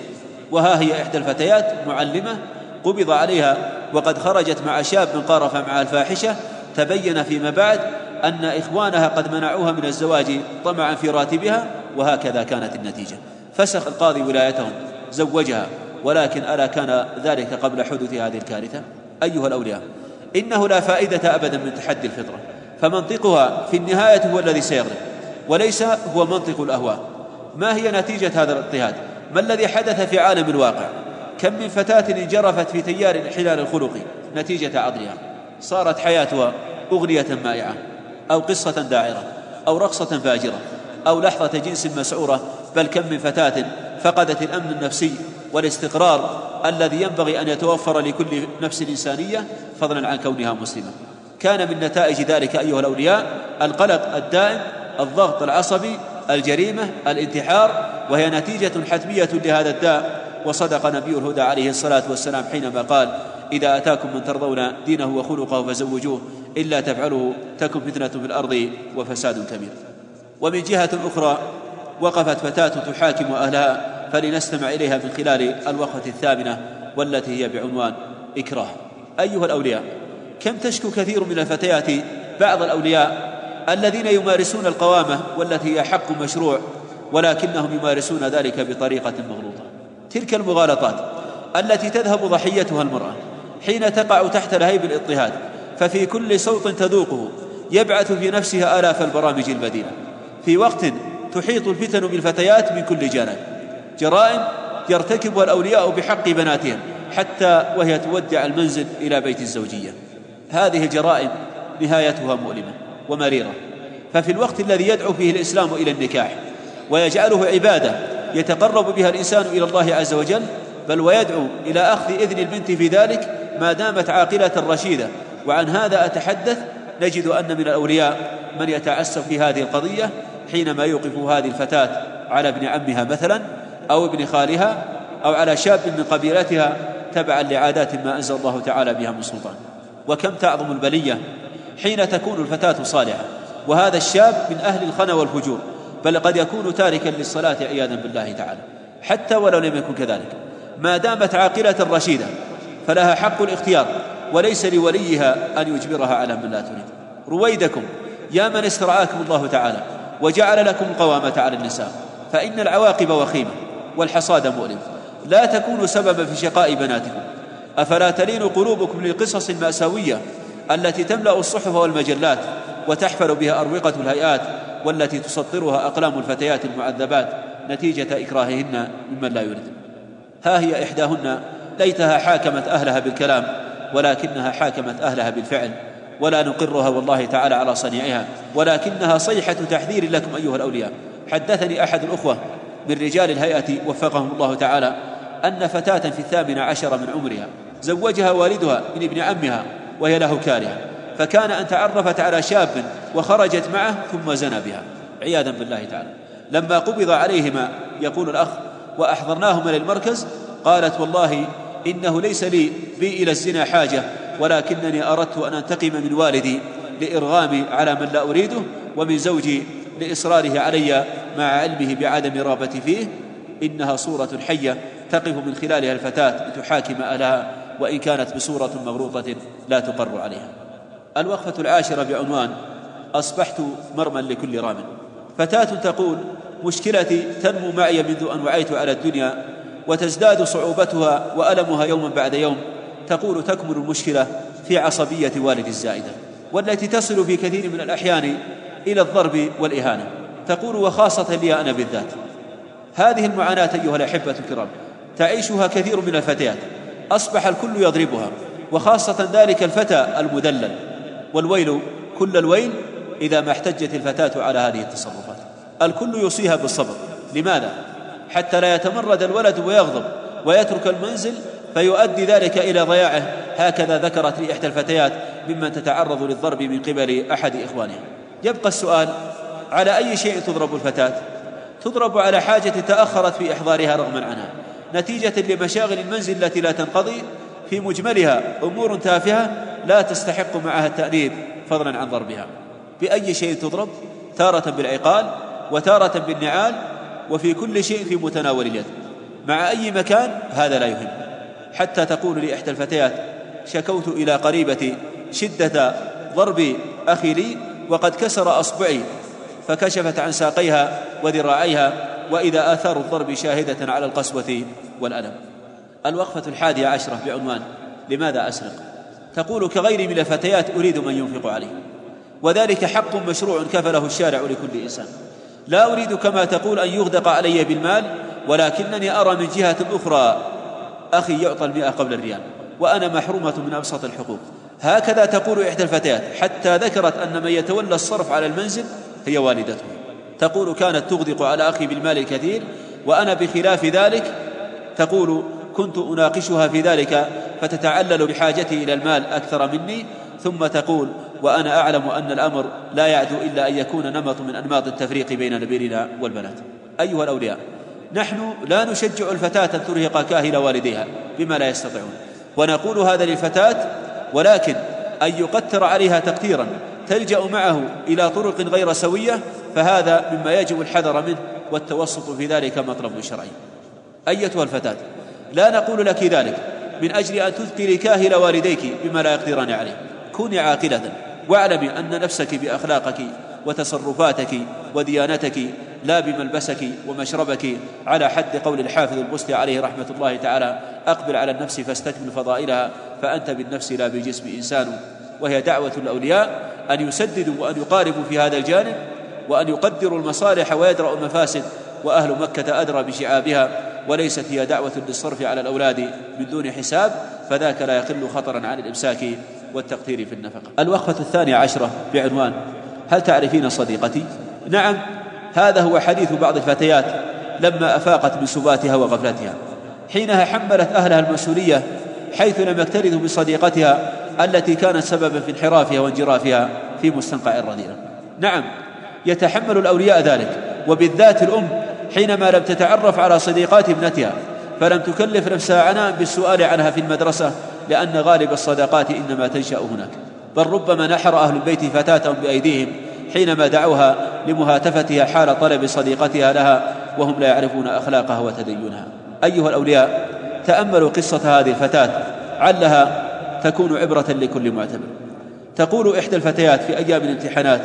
S4: وها هي إحدى الفتيات معلمة قبض عليها وقد خرجت مع شاب قارف مع الفاحشة. تبين فيما بعد أن إخوانها قد منعوها من الزواج طمعا في راتبها وهكذا كانت النتيجة. فسخ القاضي ولايتهم زوجها ولكن ألا كان ذلك قبل حدوث هذه الكارثة؟ أيها الأولياء إنه لا فائدة أبدا من تحدي الفطرة. فمنطقها في النهاية هو الذي سيغلب وليس هو منطق الأهواء. ما هي نتيجة هذا الاضطهاد؟ ما الذي حدث في عالم الواقع؟ كم من فتاة انجرفت في تيار الانحلال الخلقي نتيجة عضلها صارت حياتها أغنية مائعة أو قصة داعرة أو رقصة فاجرة أو لحظة جنس مسعورة. بل كم من فتاة فقدت الأمن النفسي والاستقرار الذي ينبغي أن يتوفر لكل نفس إنسانية فضلا عن كونها مسلمة. كان من نتائج ذلك أيها الأولياء القلق الدائم الضغط العصبي الجريمة الانتحار وهي نتيجة حتمية لهذا الداء. وصدق نبي الهدى عليه الصلاة والسلام حينما قال إذا أتاكم من ترضون دينه وخلقه فزوجوه إلا تفعله تكن فتنة في الأرض وفساد كبير. ومن جهة أخرى وقفت فتاة تحاكم أهلها فلنستمع إليها من خلال الوقفة الثامنة والتي هي بعنوان إكراه. أيها الأولياء كم تشكو كثير من الفتيات بعض الأولياء الذين يمارسون القوامة والتي هي حق مشروع ولكنهم يمارسون ذلك بطريقة مغلوطة. تلك المغالطات التي تذهب ضحيتها المرأة حين تقع تحت لهيب الاضطهاد ففي كل صوت تذوقه يبعث في نفسها آلاف البرامج البديلة. في وقت تحيط الفتن بالفتيات من كل جانب. جرائم يرتكبها الأولياء بحق بناتهم حتى وهي تودع المنزل إلى بيت الزوجية. هذه الجرائم نهايتها مؤلمة ومريرة. ففي الوقت الذي يدعو فيه الإسلام إلى النكاح ويجعله عبادة يتقرب بها الإنسان إلى الله عز وجل بل ويدعو إلى أخذ إذن البنت في ذلك ما دامت عاقلة رشيدة. وعن هذا أتحدث نجد أن من الأولياء من يتعسف في هذه القضية حينما يوقف هذه الفتاة على ابن عمها مثلا أو ابن خالها أو على شاب من قبيلتها تبعا لعادات ما أنزل الله تعالى بها من سلطان. وكم تعظم البلية حين تكون الفتاة صالحة. وهذا الشاب من أهل الخنا والفجور بل قد يكون تاركا للصلاة عياذا بالله تعالى. حتى ولو لم يكن كذلك. ما دامت عاقلة رشيدة فلها حق الاختيار وليس لوليها أن يجبرها على من لا تريد. رويدكم يا من استرعاكم الله تعالى وجعل لكم القوامة على النساء. فإن العواقب وخيمة والحصاد مؤلم. لا تكونوا سببا في شقاء بناتكم. أفلا تلين قلوبكم للقصص المأساوية التي تملأ الصحف والمجلات وتحفل بها أروقة الهيئات والتي تسطرها أقلام الفتيات المعذبات نتيجة إكراههن ممن لا يريد ها هي إحداهن ليتها حاكمت أهلها بالكلام ولكنها حاكمت أهلها بالفعل ولا نقرها والله تعالى على صنيعها ولكنها صيحة تحذير لكم أيها الأولياء. حدثني أحد الأخوة من رجال الهيئة وفقهم الله تعالى أن فتاة في الثامنه عشر من عمرها زوجها والدها من ابن عمها وهي له كارهة. فكان أن تعرفت على شاب وخرجت معه ثم زنى بها. عياذا بالله تعالى. لما قبض عليهما يقول الأخ وأحضرناهما للمركز قالت والله إنه ليس لي بي إلى الزنا حاجة ولكنني أردت أن أنتقم من والدي لإرغامي على من لا أريده ومن زوجي لإصراره علي مع علمه بعدم رغبتي فيه. إنها صورة حية تقف من خلالها الفتاة لتحاكم أهلها. وإن كانت بصورة مغروطه لا تقر عليها. الوقفة العاشرة بعنوان أصبحت مرمى لكل رام. فتاة تقول مشكلتي تنمو معي منذ أن وعيت على الدنيا وتزداد صعوبتها وألمها يوما بعد يوم. تقول تكمن المشكلة في عصبية والدي الزائدة والتي تصل في كثير من الأحيان إلى الضرب والإهانة. تقول وخاصة لي أنا بالذات. هذه المعاناة أيها الأحبة الكرام تعيشها كثير من الفتيات. أصبح الكل يضربها وخاصة ذلك الفتى المدلل والويل كل الويل إذا ما احتجت الفتاة على هذه التصرفات. الكل يوصيها بالصبر. لماذا؟ حتى لا يتمرد الولد ويغضب ويترك المنزل فيؤدي ذلك إلى ضياعه. هكذا ذكرت لي إحدى الفتيات ممن تتعرض للضرب من قبل أحد إخوانها. يبقى السؤال على أي شيء تضرب الفتاة؟ تضرب على حاجة تأخرت في إحضارها رغما عنها نتيجة لمشاغل المنزل التي لا تنقضي في مجملها أمور تافهة لا تستحق معها التأنيب فضلا عن ضربها. بأي شيء تضرب؟ تارة بالعقال وتارة بالنعال وفي كل شيء في متناول اليد. مع أي مكان هذا لا يهم. حتى تقول لي احدى الفتيات شكوت إلى قريبتي شدة ضرب أخي لي وقد كسر أصبعي فكشفت عن ساقيها وذراعيها وإذا آثار الضرب شاهدة على القسوة والألم. الوقفة الحادية عشرة بعنوان لماذا أسرق؟ تقول كغيري من الفتيات أريد من ينفق عليه وذلك حق مشروع كفله الشارع لكل إنسان. لا أريد كما تقول أن يغدق علي بالمال ولكنني أرى من جهة أخرى أخي يعطى المئة قبل الريال وأنا محرومة من أبسط الحقوق. هكذا تقول إحدى الفتيات حتى ذكرت أن من يتولى الصرف على المنزل هي والدته. تقول كانت تغدق على أخي بالمال الكثير وأنا بخلاف ذلك تقول كنت أناقشها في ذلك فتتعلل بحاجتي إلى المال أكثر مني. ثم تقول وأنا أعلم أن الأمر لا يعدو إلا أن يكون نمط من أنماط التفريق بين نبيلنا والبنات. أيها الأولياء نحن لا نشجع الفتاة أن ترهق كاهل والديها بما لا يستطيعون. ونقول هذا للفتاة ولكن أن يقتر عليها تقتيرا. تلجأ معه إلى طرق غير سوية فهذا مما يجب الحذر منه والتوسط في ذلك مطلب شرعي. أيتها الفتاة لا نقول لك ذلك من أجل أن تذكري كاهل والديك بما لا يقدران عليه. كوني عاقلة واعلمي أن نفسك بأخلاقك وتصرفاتك وديانتك لا بملبسك ومشربك على حد قول الحافظ البستي عليه رحمة الله تعالى أقبل على النفس فاستكمل فضائلها فأنت بالنفس لا بالجسم إنسان. وهي دعوة الأولياء أن يسددوا وأن يقاربوا في هذا الجانب وأن يقدروا المصالح ويدرأوا المفاسد وأهل مكة أدرى بشعابها وليست هي دعوة للصرف على الأولاد من دون حساب فذاك لا يقل خطرا عن الإمساك والتقدير في النفقة. الوقفة الثانية عشرة بعنوان هل تعرفين صديقتي؟ نعم هذا هو حديث بعض الفتيات لما أفاقت من سباتها وغفلتها. حينها حملت أهلها المسؤولية حيث لم يكترثوا بصديقتها التي كانت سببا في انحرافها وانجرافها في مستنقع الرذيلة. نعم يتحمل الأولياء ذلك وبالذات الأم حينما لم تتعرف على صديقات ابنتها فلم تكلف نفسها عناء بالسؤال عنها في المدرسة لأن غالب الصداقات إنما تنشأ هناك. بل ربما نحر أهل البيت فتاتهم بأيديهم حينما دعوها لمهاتفتها حال طلب صديقتها لها وهم لا يعرفون أخلاقها وتدينها. أيها الأولياء تأملوا قصة هذه الفتاة علها تكون عبرة لكل معتبر. تقول إحدى الفتيات في أيام الامتحانات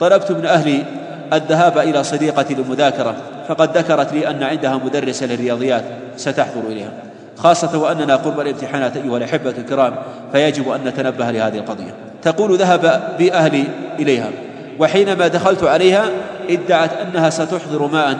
S4: طلبت من أهلي الذهاب إلى صديقتي للمذاكرة فقد ذكرت لي أن عندها مدرسة للرياضيات ستحضر إليها. خاصة وأننا قرب الامتحانات أيها الأحبة الكرام فيجب أن نتنبه لهذه القضية. تقول ذهب بي أهلي إليها وحينما دخلت عليها ادعت أنها ستحضر ماء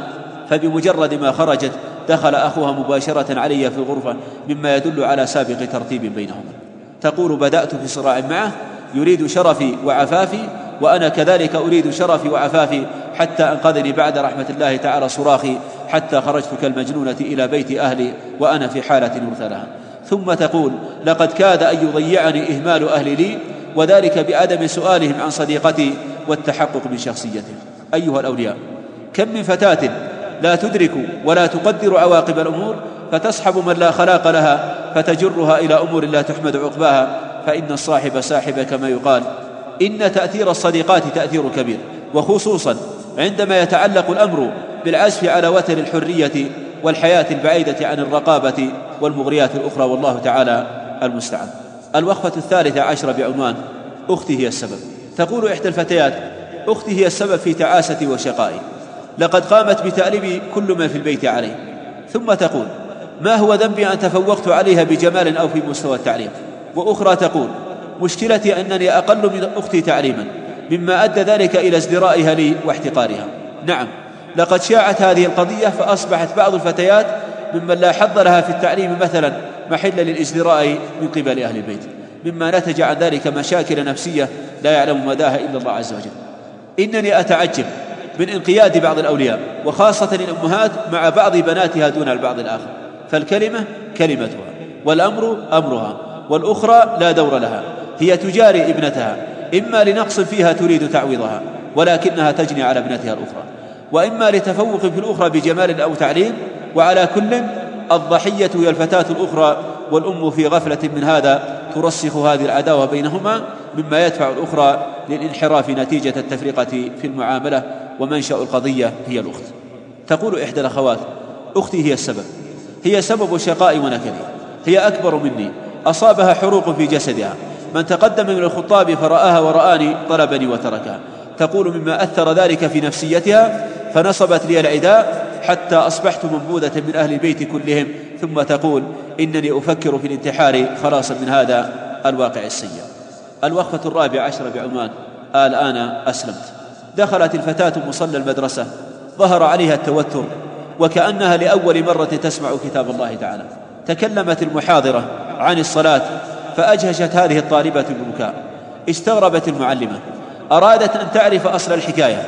S4: فبمجرد ما خرجت دخل أخوها مباشرة علي في الغرفة مما يدل على سابق ترتيب بينهما. تقول بدأت في صراع معه يريد شرفي وعفافي وأنا كذلك أريد شرفي وعفافي حتى أنقذني بعد رحمة الله تعالى صراخي حتى خرجت كالمجنونة إلى بيت أهلي وأنا في حالة لها ثم تقول لقد كاد أن يضيعني إهمال أهلي لي وذلك بعدم سؤالهم عن صديقتي والتحقق من شخصيتهم أيها الأولياء كم من فتاة لا تدرك ولا تقدر عواقب الأمور فتصحب من لا خلاق لها فتجرها إلى أمور لا تحمد عقباها فإن الصاحب ساحب كما يقال. إن تأثير الصديقات تأثير كبير وخصوصا عندما يتعلق الأمر بالعزف على وتر الحرية والحياة البعيدة عن الرقابة والمغريات الأخرى والله تعالى المستعان. الوقفة الثالثة عشرة بعنوان أختي هي السبب. تقول إحدى الفتيات أختي هي السبب في تعاستي وشقائي. لقد قامت بتأليب كل ما في البيت عليه ثم تقول ما هو ذنبي أن تفوقت عليها بجمال أو في مستوى التعليم؟ وأخرى تقول مشكلتي أنني أقل من أختي تعليما مما أدى ذلك إلى ازدرائها لي واحتقارها. نعم لقد شاعت هذه القضية فأصبحت بعض الفتيات ممن لا حظ لها في التعليم مثلا محلا للإزدراء من قبل أهل البيت مما نتج عن ذلك مشاكل نفسية لا يعلم مداها إلا الله عز وجل. إنني أتعجب من انقياد بعض الأولياء وخاصة الأمهات مع بعض بناتها دون البعض الآخر. فالكلمة كلمتها والأمر أمرها والأخرى لا دور لها هي تجاري ابنتها إما لنقص فيها تريد تعويضها ولكنها تجني على ابنتها الأخرى وإما لتفوق في الأخرى بجمال أو تعليم وعلى كل الضحية هي الفتاة الأخرى والأم في غفلة من هذا ترسخ هذه العداوة بينهما مما يدفع الأخرى للانحراف نتيجة التفرقة في المعاملة ومنشأ القضية هي الأخت. تقول إحدى الأخوات أختي هي السبب. هي سبب شقائي ونكدي هي أكبر مني. أصابها حروق في جسدها. من تقدم من الخطاب فرآها ورآني طلبني وتركها. تقول مما أثر ذلك في نفسيتها فنصبت لي العداء حتى أصبحت منبوذة من أهل البيت كلهم. ثم تقول إنني أفكر في الانتحار خلاصا من هذا الواقع السيء. الوقفة الرابعة عشرة بعنوان الآن أسلمت. دخلت الفتاة مصلى المدرسة. ظهر عليها التوتر. وكأنها لأول مرة تسمع كتاب الله تعالى. تكلمت المحاضرة عن الصلاة فأجهشت هذه الطالبة بالبكاء. استغربت المعلمة. أرادت أن تعرف أصل الحكاية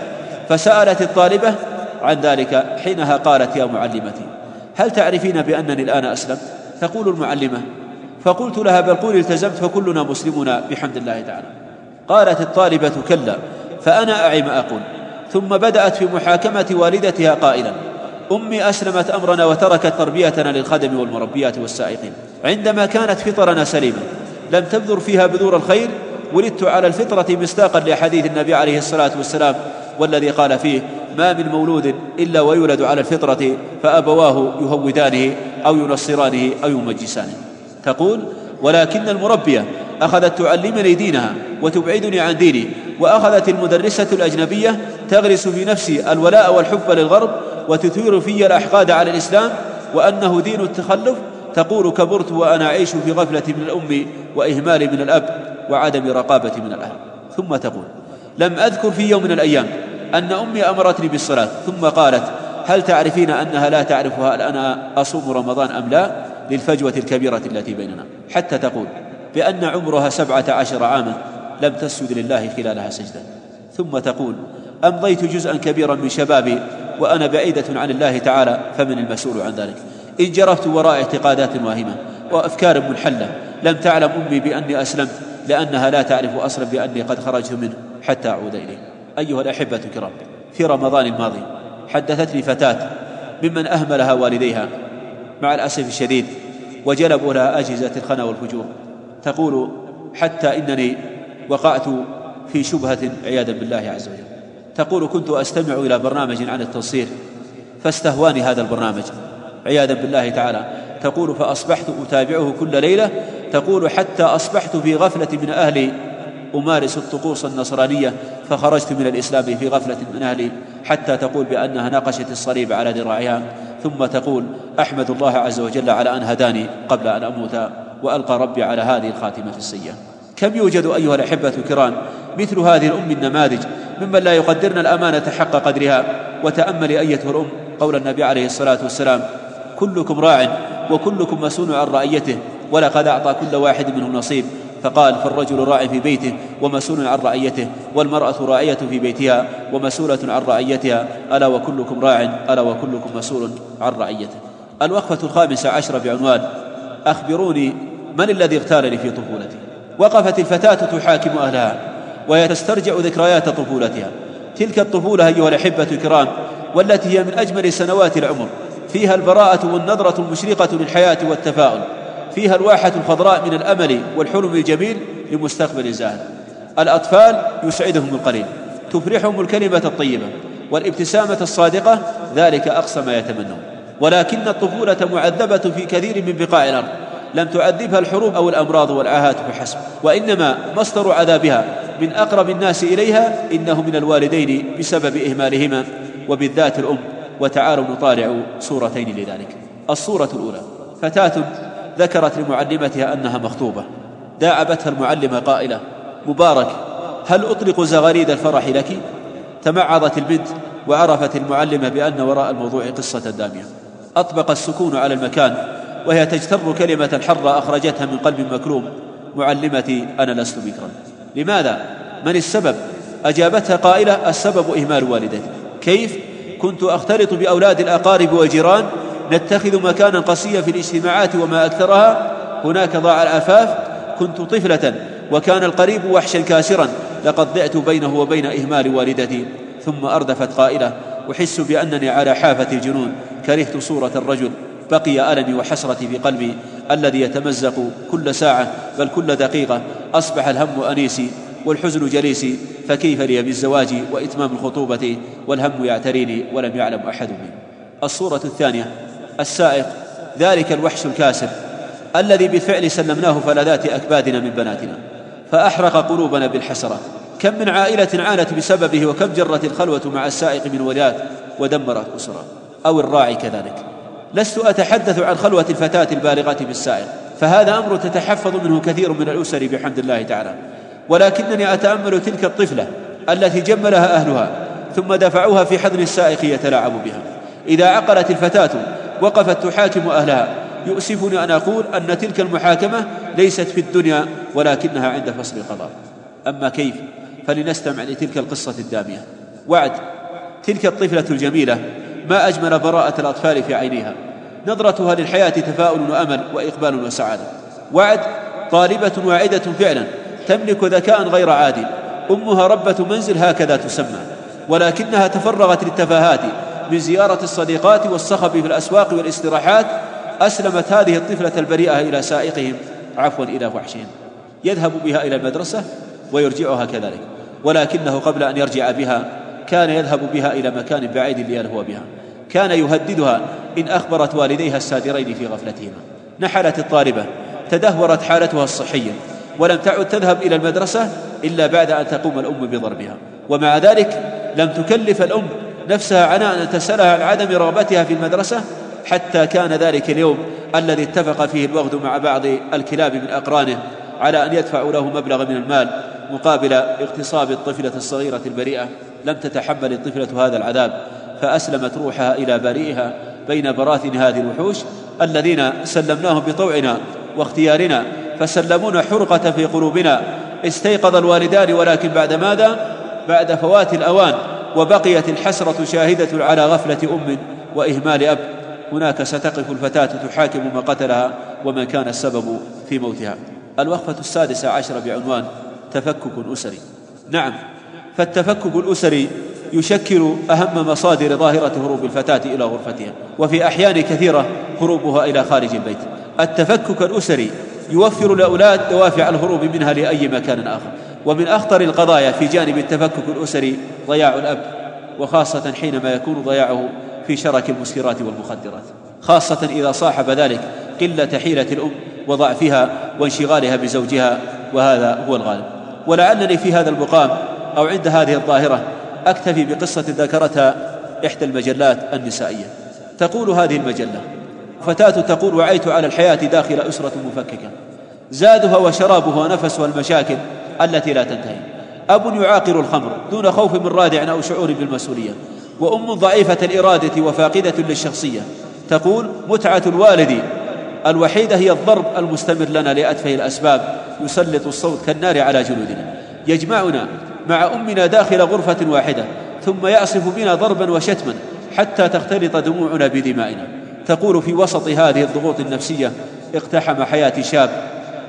S4: فسألت الطالبة عن ذلك حينها قالت يا معلمتي هل تعرفين بأنني الآن أسلمت تقول المعلمة. فقلت لها بل قولي التزمت فكلنا مسلمون بحمد الله تعالى. قالت الطالبة كلا فأنا أعي ما أقول. ثم بدأت في محاكمة والدتها قائلا أمي أسلمت أمرنا وتركت تربيتنا للخدم والمربيات والسائقين. عندما كانت فطرنا سليمة لم تبذر فيها بذور الخير ولدت على الفطرة مصداقا لحديث النبي عليه الصلاة والسلام والذي قال فيه ما من مولود إلا ويولد على الفطرة فأبواه يهودانه أو ينصرانه أو يمجسانه. تقول ولكن المربية أخذت تعلمني دينها وتبعدني عن ديني وأخذت المدرسة الأجنبية تغرس في نفسي الولاء والحب للغرب وتثير في الأحقاد على الإسلام وأنه دين التخلف. تقول كبرت وأنا أعيش في غفلة من الأم وإهمال من الأب وعدم رقابة من الأهل. ثم تقول لم أذكر في يوم من الأيام أن أمي أمرتني بالصلاة. ثم قالت هل تعرفين أنها لا تعرفها هل أنا أصوم رمضان أم لا؟ للفجوة الكبيرة التي بيننا. حتى تقول بأن عمرها سبعة عشر عاما لم تسجد لله خلالها سجدا ثم تقول أمضيت جزءا كبيرا من شبابي وأنا بعيدة عن الله تعالى فمن المسؤول عن ذلك. إن جرفت وراء اعتقادات واهمة وأفكار منحلة لم تعلم أمي بأني أسلمت لأنها لا تعرف أصلا بأني قد خرجت منه حتى أعود إليه. أيها الأحبة الكرام في رمضان الماضي حدثتني فتاة ممن أهملها والديها مع الأسف الشديد وجلبوا لها أجهزة الخنا والفجور. تقول حتى إنني وقعت في شبهة عياذا بالله عز وجل. تقول كنت أستمع إلى برنامج عن التنصير فاستهواني هذا البرنامج. عياذا بالله تعالى. تقول فأصبحت أتابعه كل ليلة تقول حتى أصبحت في غفلة من أهلي. أمارس الطقوس النصرانية فخرجت من الإسلام في غفلة من أهلي حتى تقول بأنها نقشت الصليب على ذراعها ثم تقول أحمد الله عز وجل على أن هداني قبل أن أموت وألقى ربي على هذه الخاتمة السيئة كم يوجد أيها الأحبة الكرام مثل هذه الأم النماذج ممن لا يقدرن الأمانة حق قدرها. وتأمل أيتها الأم قول النبي عليه الصلاة والسلام كلكم راع وكلكم مسؤول عن رعيته ولقد أعطى كل واحد منهم نصيب. فقال فالرجل راع في بيته ومسؤول عن رعيته والمرأة راعية في بيتها ومسؤولة عن رعيتها. ألا وكلكم راع ألا وكلكم مسؤول عن رعيته. الوقفة الخامسة عشرة بعنوان أخبروني من الذي اغتالني في طفولتي؟ وقفت الفتاة تحاكم أهلها. وهي تسترجع ذكريات طفولتها. تلك الطفولة أيها الأحبة الكرام والتي هي من أجمل سنوات العمر. فيها البراءة والنظرة المشرقة للحياة والتفاؤل. فيها الواحة الخضراء من الأمل والحلم الجميل لمستقبل زاهر الأطفال يسعدهم القليل. تفرحهم الكلمة الطيبة والابتسامة الصادقة ذلك أقصى ما يتمنون. ولكن الطفولة معذبة في كثير من بقاع الأرض. لم تعذبها الحروب أو الأمراض والعاهات فحسب وإنما مصدر عذابها من أقرب الناس إليها إنه من الوالدين بسبب إهمالهما وبالذات الأم وتعالوا نطالع صورتين لذلك. الصورة الأولى فتاة ذكرت لمعلمتها أنها مخطوبة. داعبتها المعلمة قائلة مبارك هل أطلق زغاريد الفرح لك؟ تمعضت البنت وعرفت المعلمة بأن وراء الموضوع قصة دامية. أطبق السكون على المكان وهي تجتر كلمة حرة أخرجتها من قلب مكروم معلمتي أنا لست بكرا لماذا؟ من السبب؟ أجابتها قائلة السبب إهمال والدتي. كيف؟ كنت أختلط بأولاد الأقارب والجيران نتخذ مكانا قصيا في الاجتماعات وما أكثرها. هناك ضاع العفاف كنت طفلة وكان القريب وحشا كاسرا. لقد ضعت بينه وبين إهمال والدتي. ثم أردفت قائلة أحس بأنني على حافة الجنون. كرهت صورة الرجل. بقي ألمي وحسرتي في قلبي الذي يتمزق كل ساعة بل كل دقيقة أصبح الهم أنيسي والحزن جليسي فكيف لي بالزواج وإتمام الخطوبة؟ والهم يعتريني ولم يعلم أحد مني. الصورة الثانية السائق ذلك الوحش الكاسر الذي بالفعل سلمناه فلذات أكبادنا من بناتنا فأحرق قلوبنا بالحسرات كم من عائلة عانت بسببه وكم جرت الخلوة مع السائق من ولات ودمرت أسرة. أو الراعي كذلك. لست أتحدث عن خلوة الفتاة البالغة بالسائق فهذا أمر تتحفظ منه كثير من الأسر بحمد الله تعالى. ولكنني أتأمل تلك الطفلة التي جملها أهلها ثم دفعوها في حضن السائق يتلاعب بها. إذا عقلت الفتاة وقفت تحاكم أهلها يؤسفني أن أقول أن تلك المحاكمة ليست في الدنيا ولكنها عند فصل القضاء. أما كيف؟ فلنستمع لتلك القصة الدامية. وعد تلك الطفلة الجميلة ما أجمل براءة الأطفال في عينيها. نظرتها للحياة تفاؤل وأمل وإقبال وسعادة. وعد طالبة واعدة فعلا تملك ذكاء غير عادي أمها ربة منزل هكذا تسمى. ولكنها تفرغت للتفاهات من زيارة الصديقات والصخب في الأسواق والاستراحات أسلمت هذه الطفلة البريئة إلى سائقهم. عفوا إلى وحشهم. يذهب بها إلى المدرسة ويرجعها كذلك. ولكنه قبل أن يرجع بها كان يذهب بها إلى مكان بعيد ليلهو بها. كان يهددها إن أخبرت والديها السادرين في غفلتهما. نحلت الطالبة. تدهورت حالتها الصحية. ولم تعد تذهب إلى المدرسة إلا بعد أن تقوم الأم بضربها. ومع ذلك لم تكلف الأم نفسها عناء أن تسألها عن عدم رغبتها في المدرسة حتى كان ذلك اليوم الذي اتفق فيه الوغد مع بعض الكلاب من أقرانه على أن يدفعوا له مبلغ من المال مقابل اغتصاب الطفلة الصغيرة البريئة لم تتحمل الطفلة هذا العذاب فأسلمت روحها إلى بريئها بين براثن هذه الوحوش الذين سلمناهم بطوعنا واختيارنا فسلمونا حرقة في قلوبنا استيقظ الوالدان ولكن بعد ماذا؟ بعد فوات الأوان وبقيت الحسرة شاهدة على غفلة أم وإهمال أب. هناك ستقف الفتاة تحاكم ما قتلها ومن كان السبب في موتها. الوقفة السادسة عشر بعنوان. تفكك أسري نعم فالتفكك الأسري يشكل أهم مصادر ظاهرة هروب الفتاة إلى غرفتها وفي أحيان كثيرة هروبها إلى خارج البيت. التفكك الأسري يوفر الأولاد دوافع الهروب منها لأي مكان آخر. ومن أخطر القضايا في جانب التفكك الأسري ضياع الأب وخاصة حينما يكون ضياعه في شرك المسكرات والمخدرات. خاصة إذا صاحب ذلك قلة حيلة الأم وضعفها وانشغالها بزوجها وهذا هو الغالب. ولعلني في هذا المقام أو عند هذه الظاهرة أكتفي بقصة ذكرتها إحدى المجلات النسائية. تقول هذه المجلة فتاة تقول وعيت على الحياة داخل أسرة مفككة. زادها وشرابها ونفسها المشاكل التي لا تنتهي. أب يعاقر الخمر دون خوف من رادع أو شعور بالمسؤولية. وأم ضعيفة الإرادة وفاقدة للشخصية. تقول متعة الوالد الوحيدة هي الضرب المستمر لنا لأتفه الأسباب. يسلط الصوت كالنار على جلودنا. يجمعنا مع أمنا داخل غرفة واحدة ثم يعصف بنا ضربا وشتما حتى تختلط دموعنا بدمائنا. تقول في وسط هذه الضغوط النفسية اقتحم حياتي شاب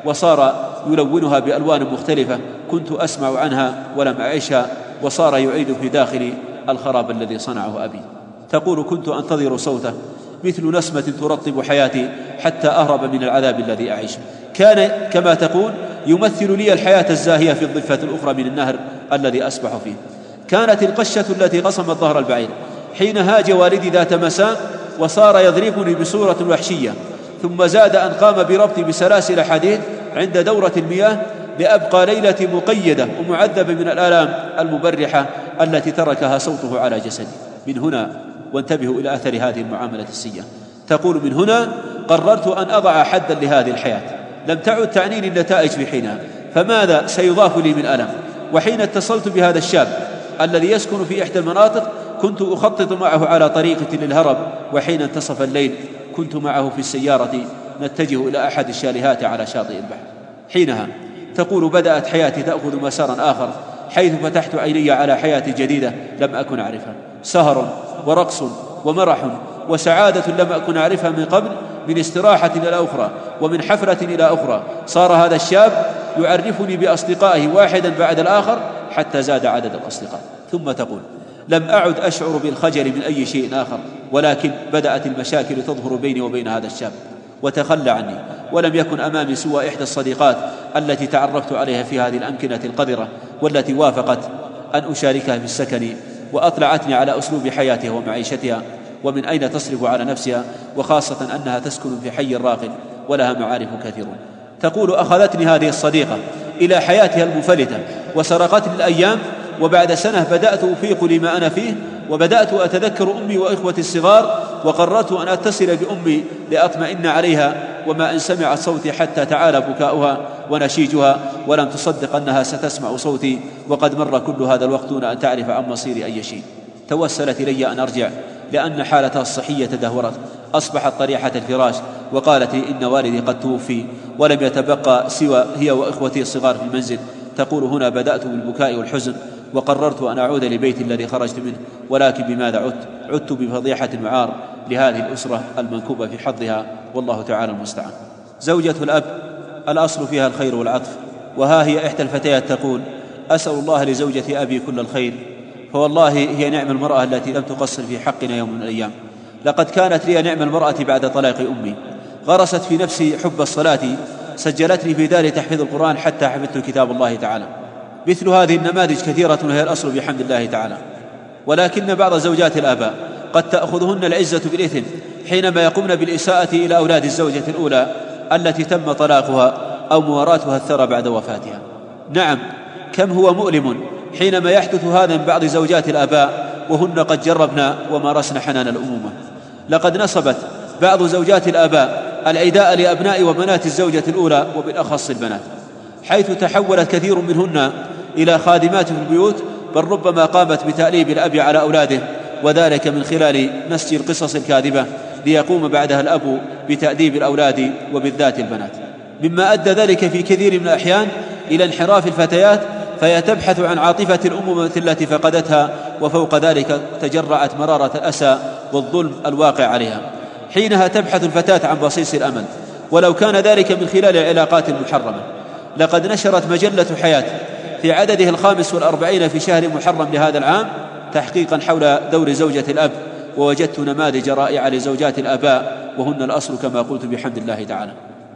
S4: وصار يلونها بألوان مختلفة. كنت أسمع عنها ولم أعيشها وصار يعيد في داخلي الخراب الذي صنعه أبي. تقول كنت أنتظر صوته مثل نسمة ترطب حياتي حتى أهرب من العذاب الذي أعيشه كان كما تقول يمثل لي الحياة الزاهية في الضفة الأخرى من النهر الذي أسبح فيه. كانت القشة التي قصمت ظهر البعير. حين هاج والدي ذات مساء وصار يضربني بصورة وحشية ثم زاد أن قام بربطي بسلاسل حديد عند دورة المياه لأبقى ليلتي مقيدة ومعذبة من الآلام المبرحة التي تركها صوته على جسدي. من هنا وانتبهوا إلى أثر هذه المعاملة السيئة. تقول من هنا قررت أن أضع حدا لهذه الحياة. لم تعد تعنيني النتائج في حينها فماذا سيضاف لي من ألم؟ وحين اتصلت بهذا الشاب الذي يسكن في إحدى المناطق كنت أخطط معه على طريقة للهرب. وحين انتصف الليل كنت معه في السيارة. نتجه إلى أحد الشاليهات على شاطئ البحر. حينها تقول بدأت حياتي تأخذ مسارا آخر. حيث فتحت عيني على حياة جديدة لم أكن أعرفها. سهر ورقص ومرح وسعادة لم أكن أعرفها من قبل من استراحة إلى أخرى ومن حفرة إلى أخرى. صار هذا الشاب يعرفني بأصدقائه واحدا بعد الآخر حتى زاد عدد الأصدقاء. ثم تقول لم أعد أشعر بالخجل من أي شيء آخر ولكن بدأت المشاكل تظهر بيني وبين هذا الشاب وتخلى عني ولم يكن أمامي سوى إحدى الصديقات التي تعرفت عليها في هذه الأمكنة القذرة والتي وافقت أن أشاركها في السكن وأطلعتني على أسلوب حياتها ومعيشتها ومن أين تصرف على نفسها وخاصة أنها تسكن في حي راق ولها معارف كثيرون تقول أخذتني هذه الصديقة إلى حياتها المنفلتة وسرقتني الأيام وبعد سنة بدأت أفيق لما أنا فيه وبدأت أتذكر أمي وإخوتي الصغار وقررت أن أتصل بأمي لأطمئن عليها وما إن سمعت صوتي حتى تعالى بكاؤها ونشيجها ولم تصدق أنها ستسمع صوتي وقد مر كل هذا الوقت دون أن تعرف عن مصير أي شيء. توسلت إلي أن أرجع لأن حالتها الصحية تدهورت. أصبحت طريحة الفراش وقالت لي إن والدي قد توفي ولم يتبقى سوى هي وإخوتي الصغار في المنزل. تقول هنا بدأت بالبكاء والحزن وقررت أن أعود لبيتي الذي خرجت منه ولكن بماذا عدت؟ عدت بفضيحة وعار لهذه الأسرة المنكوبة في حظها والله تعالى المستعان. زوجة الأب الأصل فيها الخير والعطف وها هي إحدى الفتيات تقول أسأل الله لزوجة أبي كل الخير فوالله هي نعم المرأة التي لم تقصر في حقنا يوم من الأيام. لقد كانت لي نعم المرأة بعد طلاق أمي. غرست في نفسي حب الصلاة سجلتني في دار تحفيظ القرآن حتى حفظت كتاب الله تعالى. مثل هذه النماذج كثيرة وهي الأصل بحمد الله تعالى. ولكن بعض زوجات الآباء قد تأخذهن العزة بالإثم حينما يقومن بالإساءة إلى أولاد الزوجة الأولى التي تم طلاقها أو مواراتها الثرى بعد وفاتها. نعم كم هو مؤلم حينما يحدث هذا من بعض زوجات الآباء وهن قد جربن ومارسن حنان الأمومة. لقد نصبت بعض زوجات الآباء العداء لأبناء وبنات الزوجة الأولى وبالأخص البنات حيث تحولت كثير منهن إلى خادمات في البيوت بل ربما قامت بتأليب الأب على أولاده وذلك من خلال نسج القصص الكاذبة ليقوم بعدها الأب بتأديب الأولاد وبالذات البنات. مما أدى ذلك في كثير من الأحيان إلى انحراف الفتيات فهي تبحث عن عاطفة الأمومة التي فقدتها وفوق ذلك تجرعت مرارة الأسى والظلم الواقع عليها. حينها تبحث الفتاة عن بصيص الأمل. ولو كان ذلك من خلال العلاقات المحرمة. لقد نشرت مجلة حياة في عدده الخامس والأربعين في شهر محرم لهذا العام تحقيقا حول دور زوجة الأب ووجدت نماذج رائعة لزوجات الآباء وهن الأصل كما قلت بحمد الله تعالى.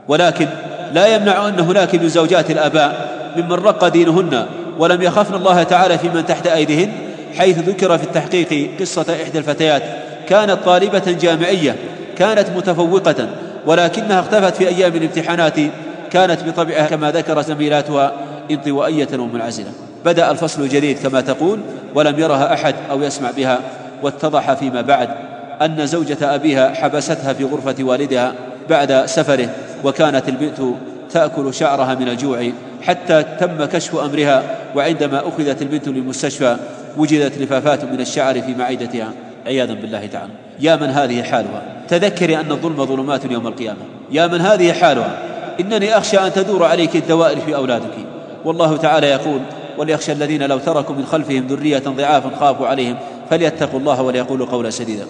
S4: ولكن لا يمنع أن هناك من زوجات الآباء ممن رق دينهن ولم يخفن الله تعالى في من تحت أيديهن حيث ذكر في التحقيق قصة إحدى الفتيات كانت طالبة جامعية كانت متفوقة ولكنها اختفت في أيام الامتحانات كانت بطبعها كما ذكر زميلاتها انطوائية ومنعزلة. بدأ الفصل الجديد كما تقول ولم يرها أحد أو يسمع بها واتضح فيما بعد أن زوجة أبيها حبستها في غرفة والدها بعد سفره وكانت البنت تأكل شعرها من الجوع حتى تم كشف أمرها وعندما أخذت البنت للمستشفى وجدت لفافات من الشعر في معدتها. عياذا بالله تعالى. يا من هذه حالها؟ تذكري أن الظلم ظلمات يوم القيامة. يا من هذه حالها؟ إنني أخشى أن تدور عليك الدوائر في أولادك. والله تعالى يقول وليخشى الذين لو تركوا من خلفهم ذرية ضعافا خافوا عليهم فليتقوا الله وليقولوا قولا سديدا.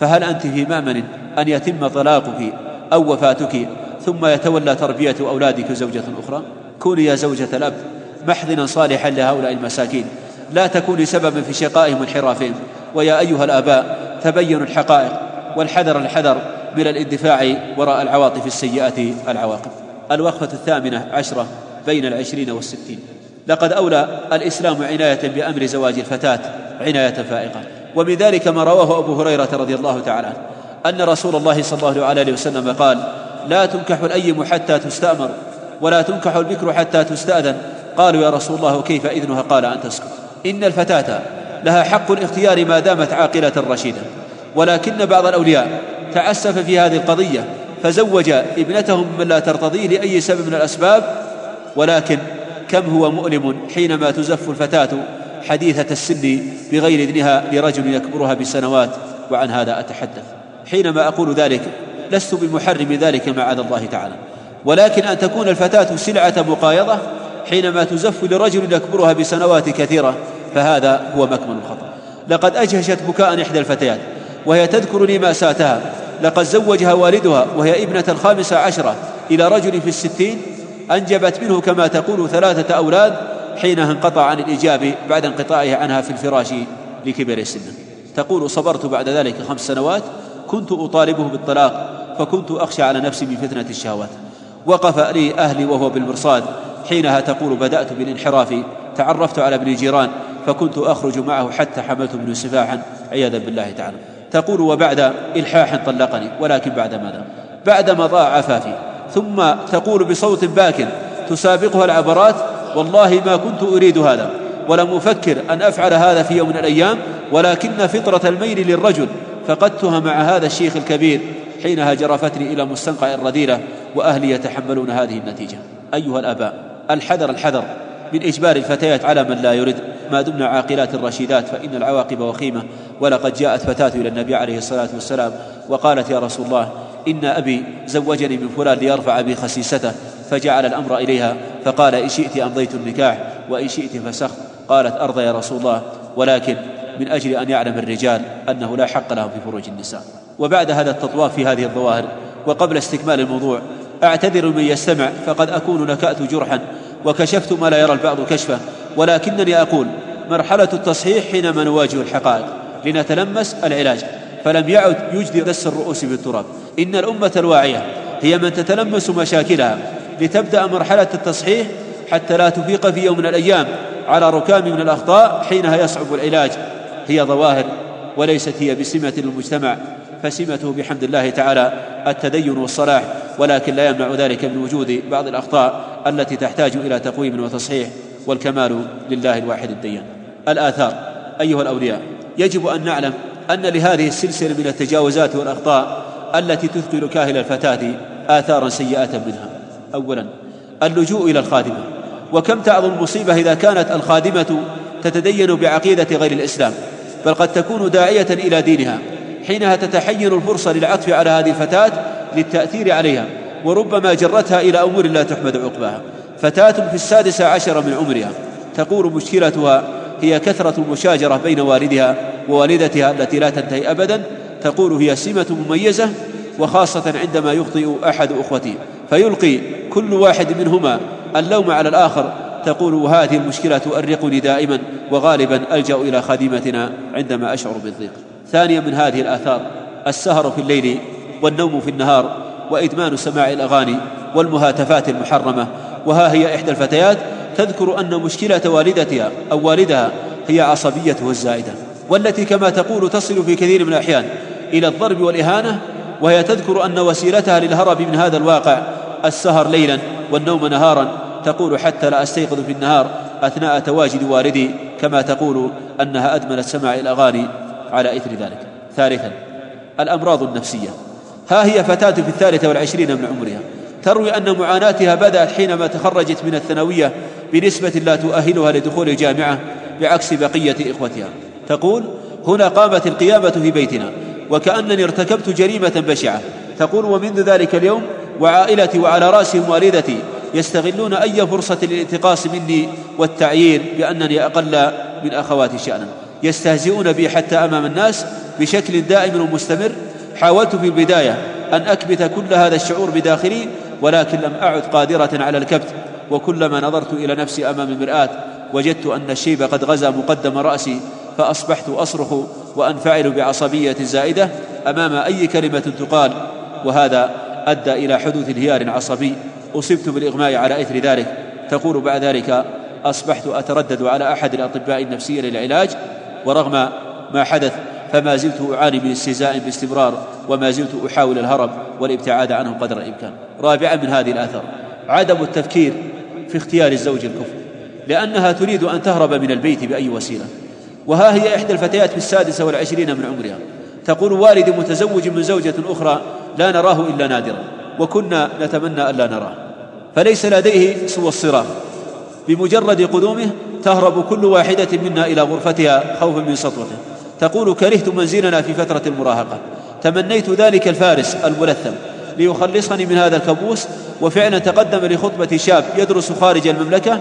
S4: فهل أنت في مأمن أن يتم طلاقك أو وفاتك ثم يتولى تربية أولادك زوجة أخرى؟ كوني يا زوجة الأب محضنا صالحا لهؤلاء المساكين. لا تكوني سببا في شقائهم وانحرافهم ويا أيها الآباء تبينوا الحقائق والحذر الحذر من الاندفاع وراء العواطف السيئة العواقب. الوقفة الثامنة عشرة بين العشرين والستين. لقد أولى الإسلام عناية بأمر زواج الفتاة عناية فائقة. ومن ذلك ما رواه أبو هريرة رضي الله تعالى عنه أن رسول الله صلى الله عليه وسلم قال لا تنكح الأيم حتى تستأمر ولا تنكح البكر حتى تستأذن. قالوا يا رسول الله كيف إذنها؟ قال أن تسكت. إن الفتاة لها حق الاختيار ما دامت عاقلة رشيدة. ولكن بعض الأولياء تعسف في هذه القضية فزوج ابنته من لا ترتضيه لأي سبب من الأسباب. ولكن كم هو مؤلم حينما تزف الفتاة حديثة السن بغير إذنها لرجل يكبرها بسنوات وعن هذا أتحدث. حينما أقول ذلك لست بمحرم ذلك معاذ الله تعالى. ولكن أن تكون الفتاة سلعة مقايضة حينما تزف لرجل يكبرها بسنوات كثيرة فهذا هو مكمن الخطأ. لقد أجهشت بكاء إحدى الفتيات وهي تذكر لي مأساتها لقد زوجها والدها وهي ابنة الخامسة عشرة إلى رجل في الستين أنجبت منه كما تقول ثلاثة أولاد حينها انقطع عن الإجابة بعد انقطاعها عنها في الفراش لكبر السن. تقول صبرت بعد ذلك خمس سنوات كنت أطالبه بالطلاق فكنت أخشى على نفسي من فتنة الشهوات. وقف لي أهلي وهو بالمرصاد. حينها تقول بدأت بالانحراف. تعرفت على ابن جيران فكنت أخرج معه حتى حملت منه سفاحا. عياذا بالله تعالى. تقول وبعد إلحاح طلقني ولكن بعد ماذا؟ بعدما ضاع عفافي. ثم تقول بصوت باك تسابقها العبرات والله ما كنت أريد هذا ولم أفكر أن أفعل هذا في يوم من الأيام ولكن فطرة الميل للرجل فقدتها مع هذا الشيخ الكبير. حينها جرفتني إلى مستنقع الرذيلة. وأهلي يتحملون هذه النتيجة. أيها الآباء الحذر الحذر من إجبار الفتيات على من لا يرد. ما دمنا عاقلات رشيدات فإن العواقب وخيمة. ولقد جاءت فتاة إلى النبي عليه الصلاة والسلام وقالت يا رسول الله إن أبي زوجني من فلان ليرفع بي خسيسته فجعل الأمر إليها فقال إن شئت أمضيت النكاح وإن شئت فسخت. قالت أرضى يا رسول الله. ولكن من أجل أن يعلم الرجال أنه لا حق لهم في فروج النساء. وبعد هذا التطواف في هذه الظواهر وقبل استكمال الموضوع أعتذر من يستمع فقد أكون نكأت جرحا وكشفت ما لا يرى البعض كشفه ولكنني أقول مرحلة التصحيح حينما نواجه الحقائق. لنتلمس العلاج. فلم يعد يجدي دس الرؤوس بالتراب. إن الأمة الواعية هي من تتلمس مشاكلها. لتبدأ مرحلة التصحيح حتى لا تفيق في يوم من الأيام على ركام من الأخطاء حينها يصعب العلاج. هي ظواهر وليست هي بسمة للمجتمع فسمته بحمد الله تعالى التدين والصلاح ولكن لا يمنع ذلك من وجود بعض الأخطاء التي تحتاج إلى تقويم وتصحيح والكمال لله الواحد الديان الآثار. أيها الأولياء يجب أن نعلم أن لهذه السلسلة من التجاوزات والأخطاء التي تثقل كاهل الفتاة آثارا سيئة منها. أولا اللجوء إلى الخادمة. وكم تعظم المصيبة إذا كانت الخادمة تتدين بعقيدة غير الإسلام بل قد تكون داعية إلى دينها. حينها تتحين الفرصة للعطف على هذه الفتاة للتأثير عليها وربما جرتها إلى أمور لا تحمد عقباها. فتاة في السادسة عشر من عمرها تقول مشكلتها هي كثرة المشاجرة بين والدها ووالدتها التي لا تنتهي أبدا. تقول هي سمة مميزة وخاصة عندما يخطئ أحد أخوتي. فيلقي كل واحد منهما اللوم على الآخر. تقول هذه المشكلة تؤرقني دائما وغالبا ألجأ إلى خادمتنا عندما أشعر بالضيق. ثانيا من هذه الآثار السهر في الليل والنوم في النهار وإدمان سماع الأغاني والمهاتفات المحرمة. وها هي إحدى الفتيات تذكر أن مشكلة والدتها أو والدها هي عصبيته الزائدة والتي كما تقول تصل في كثير من الأحيان إلى الضرب والإهانة وهي تذكر أن وسيلتها للهرب من هذا الواقع السهر ليلا والنوم نهارا. تقول حتى لا أستيقظ في النهار أثناء تواجد والدي. كما تقول أنها أدمنت سماع الأغاني على إثر ذلك. ثالثا الأمراض النفسية. ها هي فتاة في الثالثة والعشرين من عمرها. تروي أن معاناتها بدأت حينما تخرجت من الثانوية بنسبة لا تؤهلها لدخول الجامعة بعكس بقية إخوتها. تقول هنا قامت القيامة في بيتنا وكأنني ارتكبت جريمة بشعة. تقول ومنذ ذلك اليوم وعائلتي وعلى رأسهم والدتي يستغلون أي فرصة للانتقاص مني والتعيير بأنني أقل من أخواتي شأنا. يستهزئون بي حتى أمام الناس بشكل دائم ومستمر. حاولت في البداية أن أكبت كل هذا الشعور بداخلي ولكن لم أعد قادرة على الكبت. وكلما نظرت إلى نفسي أمام المرآة وجدت أن الشيب قد غزا مقدم رأسي فأصبحت أصرخ وأنفعل بعصبية زائدة أمام أي كلمة تقال. وهذا أدى إلى حدوث انهيار عصبي. أصبت بالإغماء على إثر ذلك. تقول بعد ذلك أصبحت أتردد على أحد الأطباء النفسيين للعلاج. ورغم ما حدث فما زلت أعاني من استهزاء باستمرار وما زلت أحاول الهرب والابتعاد عنه قدر الإمكان. رابعا من هذه الآثار عدم التفكير في اختيار الزوج الكفء لأنها تريد أن تهرب من البيت بأي وسيلة. وها هي إحدى الفتيات في السادسة والعشرين من عمرها. تقول والدي متزوج من زوجة أخرى لا نراه إلا نادرا وكنا نتمنى ألا نراه. فليس لديه سوى الصراخ. بمجرد قدومه تهرب كل واحدة منا إلى غرفتها خوفا من سطوته تقول كرهت منزلنا في فترة المراهقة. تمنيت ذلك الفارس الملثم ليخلصني من هذا الكابوس. وفعلا تقدم لخطبة شاب يدرس خارج المملكة.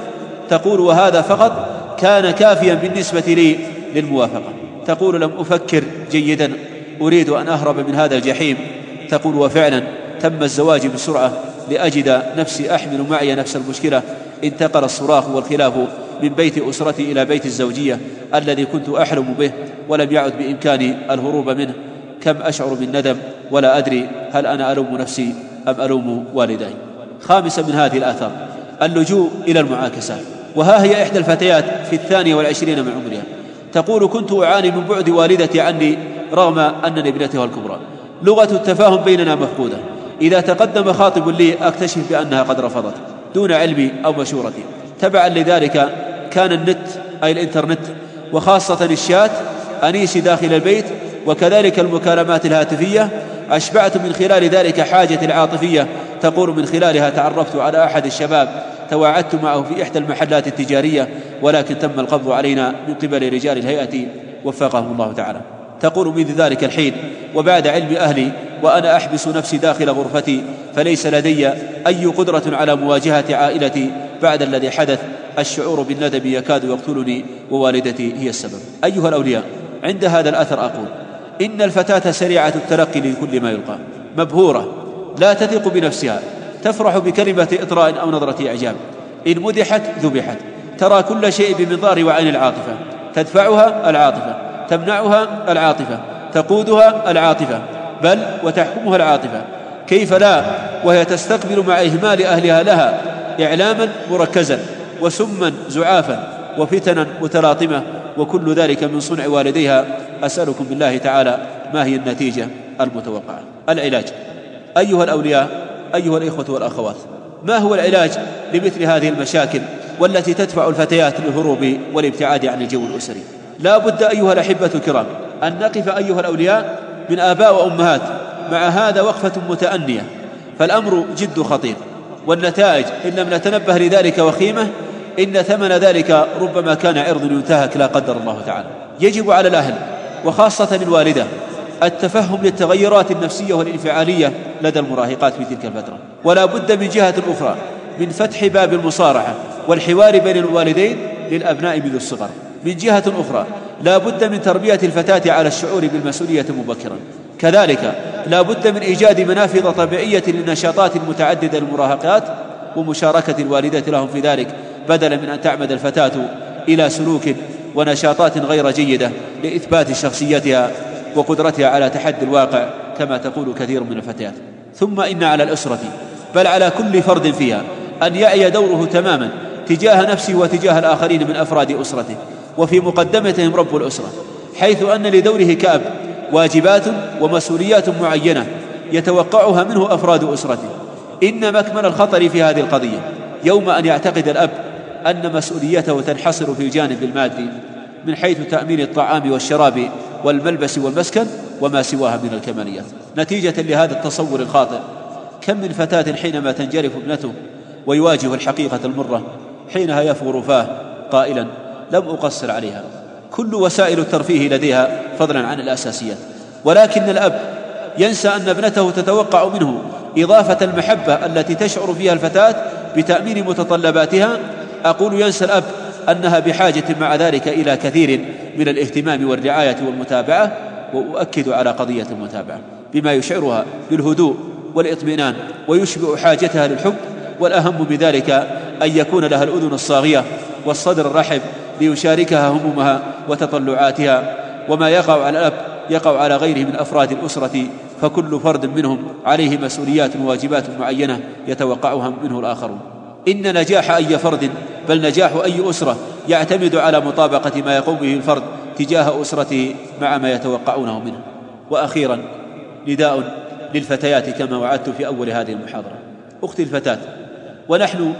S4: تقول وهذا فقط كان كافيا بالنسبة لي للموافقة. تقول لم أفكر جيدا. أريد أن أهرب من هذا الجحيم. تقول وفعلا تم الزواج بسرعة لأجد نفسي أحمل معي نفس المشكلة. انتقل الصراخ والخلاف من بيت أسرتي إلى بيت الزوجية الذي كنت أحلم به ولم يعد بإمكاني الهروب منه. كم أشعر بالندم ولا أدري هل أنا ألوم نفسي أم ألوم والدي. خامسا من هذه الآثار اللجوء إلى المعاكسات وها هي إحدى الفتيات في الثانية والعشرين من عمرها تقول كنت أعاني من بعد والدتي عني رغم أنني ابنتها الكبرى. لغة التفاهم بيننا مفقودة. إذا تقدم خاطب لي أكتشف بأنها قد رفضت. دون علمي أو مشورتي. تبعا لذلك كان النت أي الإنترنت وخاصة الشات أنيسي داخل البيت وكذلك المكالمات الهاتفية. أشبعت من خلال ذلك حاجتي العاطفية تقول من خلالها. تعرفت على أحد الشباب تواعدت معه في إحدى المحلات التجارية ولكن تم القبض علينا من قبل رجال الهيئة. وفقهم الله تعالى. تقول منذ ذلك الحين وبعد علم أهلي وأنا أحبس نفسي داخل غرفتي فليس لدي أي قدرة على مواجهة عائلتي. بعد الذي حدث الشعور بالندم يكاد يقتلني ووالدتي هي السبب. أيها الأولياء عند هذا الأثر أقول إن الفتاة سريعة التلقي لكل ما يلقى مبهورة لا تثق بنفسها تفرح بكلمة إطراء أو نظرة إعجاب. إن مدحت ذبحت. ترى كل شيء بمنظار وعين العاطفة. تدفعها العاطفة. تمنعها العاطفة. تقودها العاطفة. بل وتحكمها العاطفة. كيف لا؟ وهي تستقبل مع إهمال أهلها لها إعلاما مركزا وسما زعافا وفتنا متلاطمة وكل ذلك من صنع والديها أسألكم بالله تعالى ما هي النتيجة المتوقعة؟ العلاج. أيها الأولياء أيها الإخوة والأخوات ما هو العلاج لمثل هذه المشاكل والتي تدفع الفتيات للهروب والابتعاد عن الجو الأسري؟ لا بد أيها الأحبة الكرام أن نقف أيها الأولياء من آباء وأمهات مع هذا وقفة متأنية فالأمر جد خطير. والنتائج إن لم نتنبه لذلك وخيمة إن ثمن ذلك ربما كان عرض ينتهك لا قدر الله تعالى. يجب على الأهل وخاصة الوالدة التفهم للتغيرات النفسية والانفعالية لدى المراهقات في تلك الفترة. ولا بد من جهة أخرى من فتح باب المصارحة والحوار بين الوالدين للأبناء منذ الصغر. من جهة أخرى لا بد من تربية الفتاة على الشعور بالمسؤولية مبكرا. كذلك لا بد من إيجاد منافذ طبيعية للنشاطات المتعددة للمراهقات ومشاركة الوالدة لهم في ذلك بدلا من أن تعمد الفتاة إلى سلوك ونشاطات غير جيدة لإثبات شخصيتها وقدرتها على تحدي الواقع كما تقول كثير من الفتيات. ثم إن على الأسرة بل على كل فرد فيها أن يعي دوره تماما تجاه نفسه وتجاه الآخرين من أفراد أسرته. وفي مقدمتهم رب الأسرة حيث أن لدوره كأب واجبات ومسؤوليات معينة يتوقعها منه أفراد أسرته. إن مكمن الخطر في هذه القضية. يوم أن يعتقد الأب أن مسؤوليته تنحصر في الجانب المادي من حيث تأمين الطعام والشراب والملبس والمسكن وما سواها من الكماليات. نتيجة لهذا التصور الخاطئ. كم من فتاة حينما تنجرف ابنته ويواجه الحقيقة المرة حينها يفور فاه قائلا لم أقصر عليها. كل وسائل الترفيه لديها فضلا عن الأساسيات. ولكن الأب ينسى أن ابنته تتوقع منه إضافة المحبة التي تشعر فيها الفتاة بتأمين متطلباتها. أقول ينسى الأب أنها بحاجة مع ذلك إلى كثير من الاهتمام والرعاية والمتابعة وأؤكد على قضية المتابعة. بما يشعرها بالهدوء والاطمئنان ويشبع حاجتها للحب والأهم بذلك أن يكون لها الأذن الصاغية والصدر الرحب ليشاركها همومها وتطلعاتها وما يقع على الأب يقع على غيره من أفراد الأسرة فكل فرد منهم عليه مسؤوليات وواجبات معينة يتوقعها منه الآخرون إن نجاح أي فرد بل نجاح أي أسرة يعتمد على مطابقة ما يقوم به الفرد تجاه أسرته مع ما يتوقعونه منه. وأخيرا نداء للفتيات كما وعدت في أول هذه المحاضرة. أختي الفتاة ونحن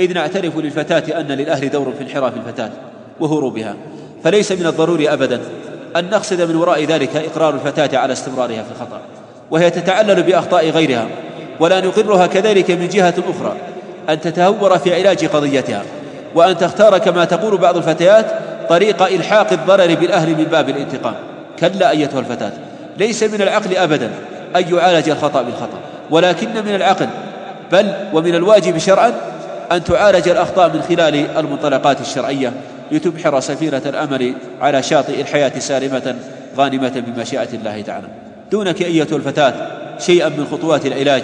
S4: إذ نعترف للفتاة أن للأهل دور في انحراف الفتاة. وهروبها فليس من الضروري أبدا أن نقصد من وراء ذلك إقرار الفتاة على استمرارها في الخطأ وهي تتعلل بأخطاء غيرها ولا نقرها كذلك من جهة أخرى أن تتهور في علاج قضيتها وأن تختار كما تقول بعض الفتيات طريق إلحاق الضرر بالأهل من باب الانتقام. كلا أيتها الفتاة ليس من العقل أبدا أن يعالج الخطأ بالخطأ ولكن من العقل بل ومن الواجب شرعا أن تعالج الأخطاء من خلال المنطلقات الشرعية لتبحر سفينة الأمل على شاطئ الحياة سالمة غانمة بمشيئة الله تعالى. دونك أيتها الفتاة شيئا من خطوات العلاج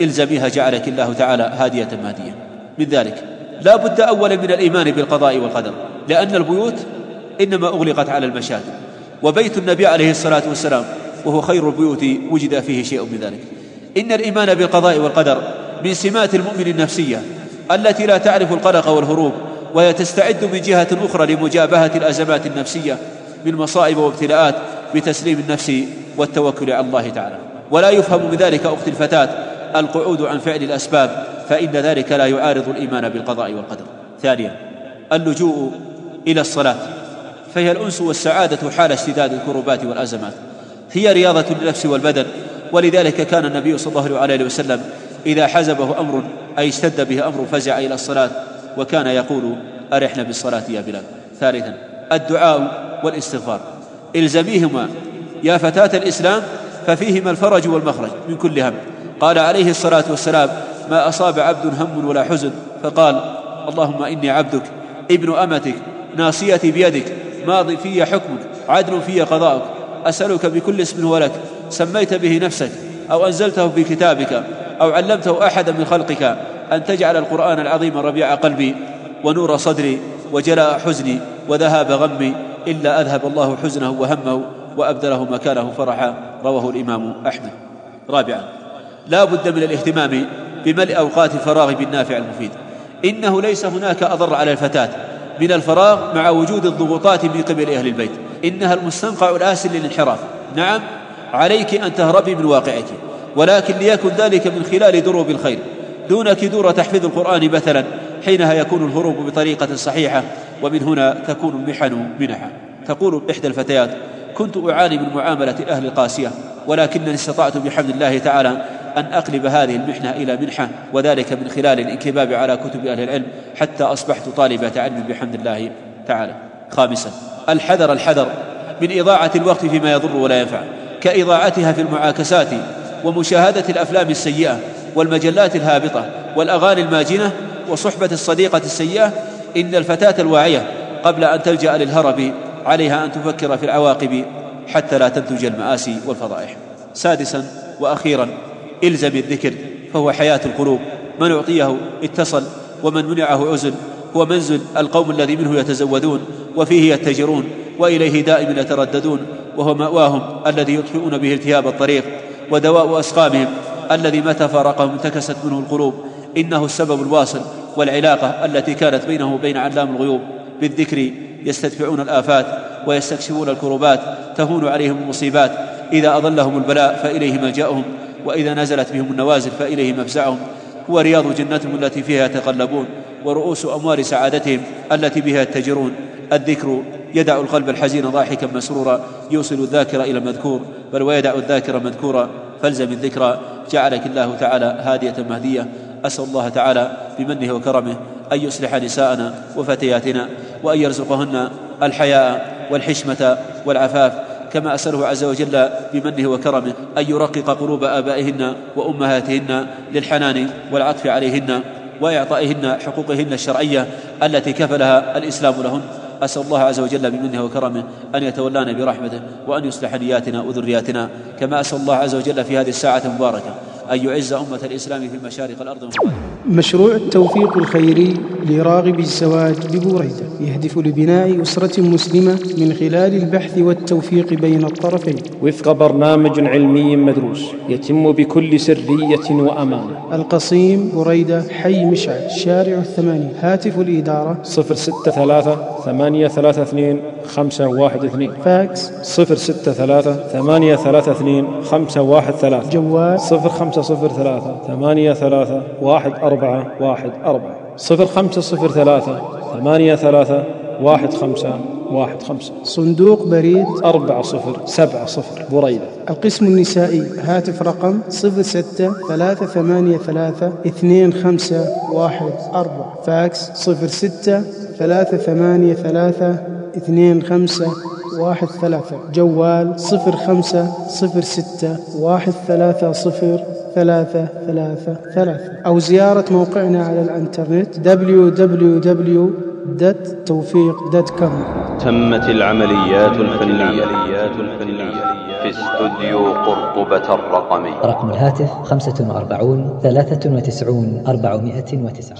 S4: إلزميها جعلك الله تعالى هادية مهدية من ذلك لا بد أولا من الإيمان بالقضاء والقدر لأن البيوت إنما أغلقت على المشاكل وبيت النبي عليه الصلاة والسلام وهو خير البيوت وجد فيه شيء من ذلك. إن الإيمان بالقضاء والقدر من سمات المؤمن النفسية التي لا تعرف القلق والهروب وهي تستعد من جهة أخرى لمجابهة الأزمات النفسية من مصائب وابتلاءات بتسليم النفس والتوكل على الله تعالى. ولا يفهم من ذلك أخت الفتاة القعود عن فعل الأسباب فإن ذلك لا يعارض الإيمان بالقضاء والقدر. ثانيا اللجوء إلى الصلاة. فهي الأنس والسعادة حال اشتداد الكربات والأزمات. هي رياضة للنفس والبدن. ولذلك كان النبي صلى الله عليه وسلم إذا حزبه أمر أي اشتد به أمر فزع إلى الصلاة وكان يقول أرحنا بالصلاة يا بلال. ثالثا الدعاء والاستغفار. إلزميهما يا فتاة الإسلام ففيهما الفرج والمخرج من كل هم. قال عليه الصلاة والسلام ما أصاب عبد هم ولا حزن؟ فقال اللهم إني عبدك ابن أمتك ناصيتي بيدك ماض في حكمك عدل في قضاءك أسألك بكل اسم هو لك سميت به نفسك أو أنزلته في كتابك أو علمته أحدا من خلقك أن تجعل القرآن العظيم ربيع قلبي ونور صدري وجلاء حزني وذهاب غمي إلا أذهب الله حزنه وهمه وأبدله مكانه فرحا رواه الإمام أحمد. رابعا لا بد من الاهتمام بملء أوقات الفراغ بالنافع المفيد. إنه ليس هناك أضر على الفتاة من الفراغ مع وجود الضغوطات من قبل أهل البيت. إنها المستنقع الآسن للانحراف. نعم عليك أن تهربي من واقعك ولكن ليكن ذلك من خلال دروب الخير. دونك دور تحفيظ القرآن مثلا حينها يكون الهروب بطريقة صحيحة ومن هنا تكون المحن منحا تقول إحدى الفتيات كنت أعاني من معاملة أهل القاسية ولكنني استطعت بحمد الله تعالى أن أقلب هذه المحنة إلى منحة وذلك من خلال الانكباب على كتب أهل العلم حتى أصبحت طالبة علم بحمد الله تعالى. خامسا الحذر الحذر من إضاعة الوقت فيما يضر ولا ينفع كإضاعتها في المعاكسات ومشاهدة الأفلام السيئة والمجلات الهابطة والأغاني الماجنة وصحبة الصديقة السيئة إن الفتاة الواعية قبل أن تلجأ للهرب عليها أن تفكر في العواقب حتى لا تنتج المآسي والفضائح. سادسا وأخيرا إلزم الذكر فهو حياة القلوب. من أعطيه اتصل ومن منعه عزل. هو منزل القوم الذي منه يتزودون وفيه يتجرون وإليه دائما يترددون وهو مأواهم الذي يطفئون به التهاب الطريق ودواء أسقامهم. الذي متى فارقهم انتكست منه القلوب. إنه السبب الواصل والعلاقة التي كانت بينه وبين علام الغيوب بالذكر. يستدفعون الآفات ويستكشفون الكربات تهون عليهم المصيبات. إذا أضلهم البلاء فإليه ملجأهم وإذا نزلت بهم النوازل فإليه مفزعهم. هو رياض جنتهم التي فيها يتقلبون ورؤوس أموال سعادتهم التي بها يتجرون. الذكر يدع القلب الحزين ضاحكا مسرورا يوصل الذاكر إلى المذكور بل ويدع الذاكر مذكورا. فالزم الذكر جعلك الله تعالى هادية مهدية. أسأل الله تعالى بمنه وكرمه أن يصلح نساءنا وفتياتنا وأن يرزقهن الحياء والحشمة والعفاف. كما أسأله عز وجل بمنه وكرمه أن يرقق قلوب آبائهن وأمهاتهن للحنان والعطف عليهن وإعطائهن حقوقهن الشرعية التي كفلها الإسلام لهن. أسأل الله عز وجل بمنه وكرمه أن يتولانا برحمته وأن يصلح نياتنا وذرياتنا كما أسأل الله عز وجل في هذه الساعة المباركة. أن يعز أمة الإسلام في مشارق الأرض ومغاربها
S6: مشروع التوفيق الخيري لراغب الزواج ببوريدة يهدف لبناء أسرة مسلمة من خلال البحث والتوفيق بين الطرفين.
S7: وفق برنامج علمي مدروس يتم بكل سرية وأمانة.
S6: القصيم بريدة حي مشعل شارع الثمانين هاتف الإدارة
S7: صفر ستة ثلاثة ثمانية ثلاثة اثنين خمسة واحد اثنين.
S6: فاكس
S7: صفر ستة ثلاثة ثمانية ثلاثة اثنين خمسة واحد ثلاثة.
S6: جوال
S7: صفر خمسة صفر ثلاثة ثمانية ثلاثة واحد أربعة واحد أربعة. صفر خمسة صفر ثلاثة ثمانية ثلاثة واحد خمسة واحد خمسة.
S6: صندوق بريد.
S7: أربعة صفر سبعة صفر. بريدة.
S6: القسم النسائي هاتف رقم صفر ستة ثلاثة ثمانية ثلاثة اثنين خمسة واحد أربعة. فاكس صفر ستة ثلاثة ثمانية ثلاثة اثنين خمسة واحد ثلاثة. جوال صفر خمسة صفر ستة واحد ثلاثة صفر. ثلاثة ثلاثة ثلاثة. أو زيارة موقعنا على الإنترنت www.توفيق.com
S8: تمت العمليات الفنية في استوديو قرطبة الرقمي.
S9: رقم الهاتف 45 93 409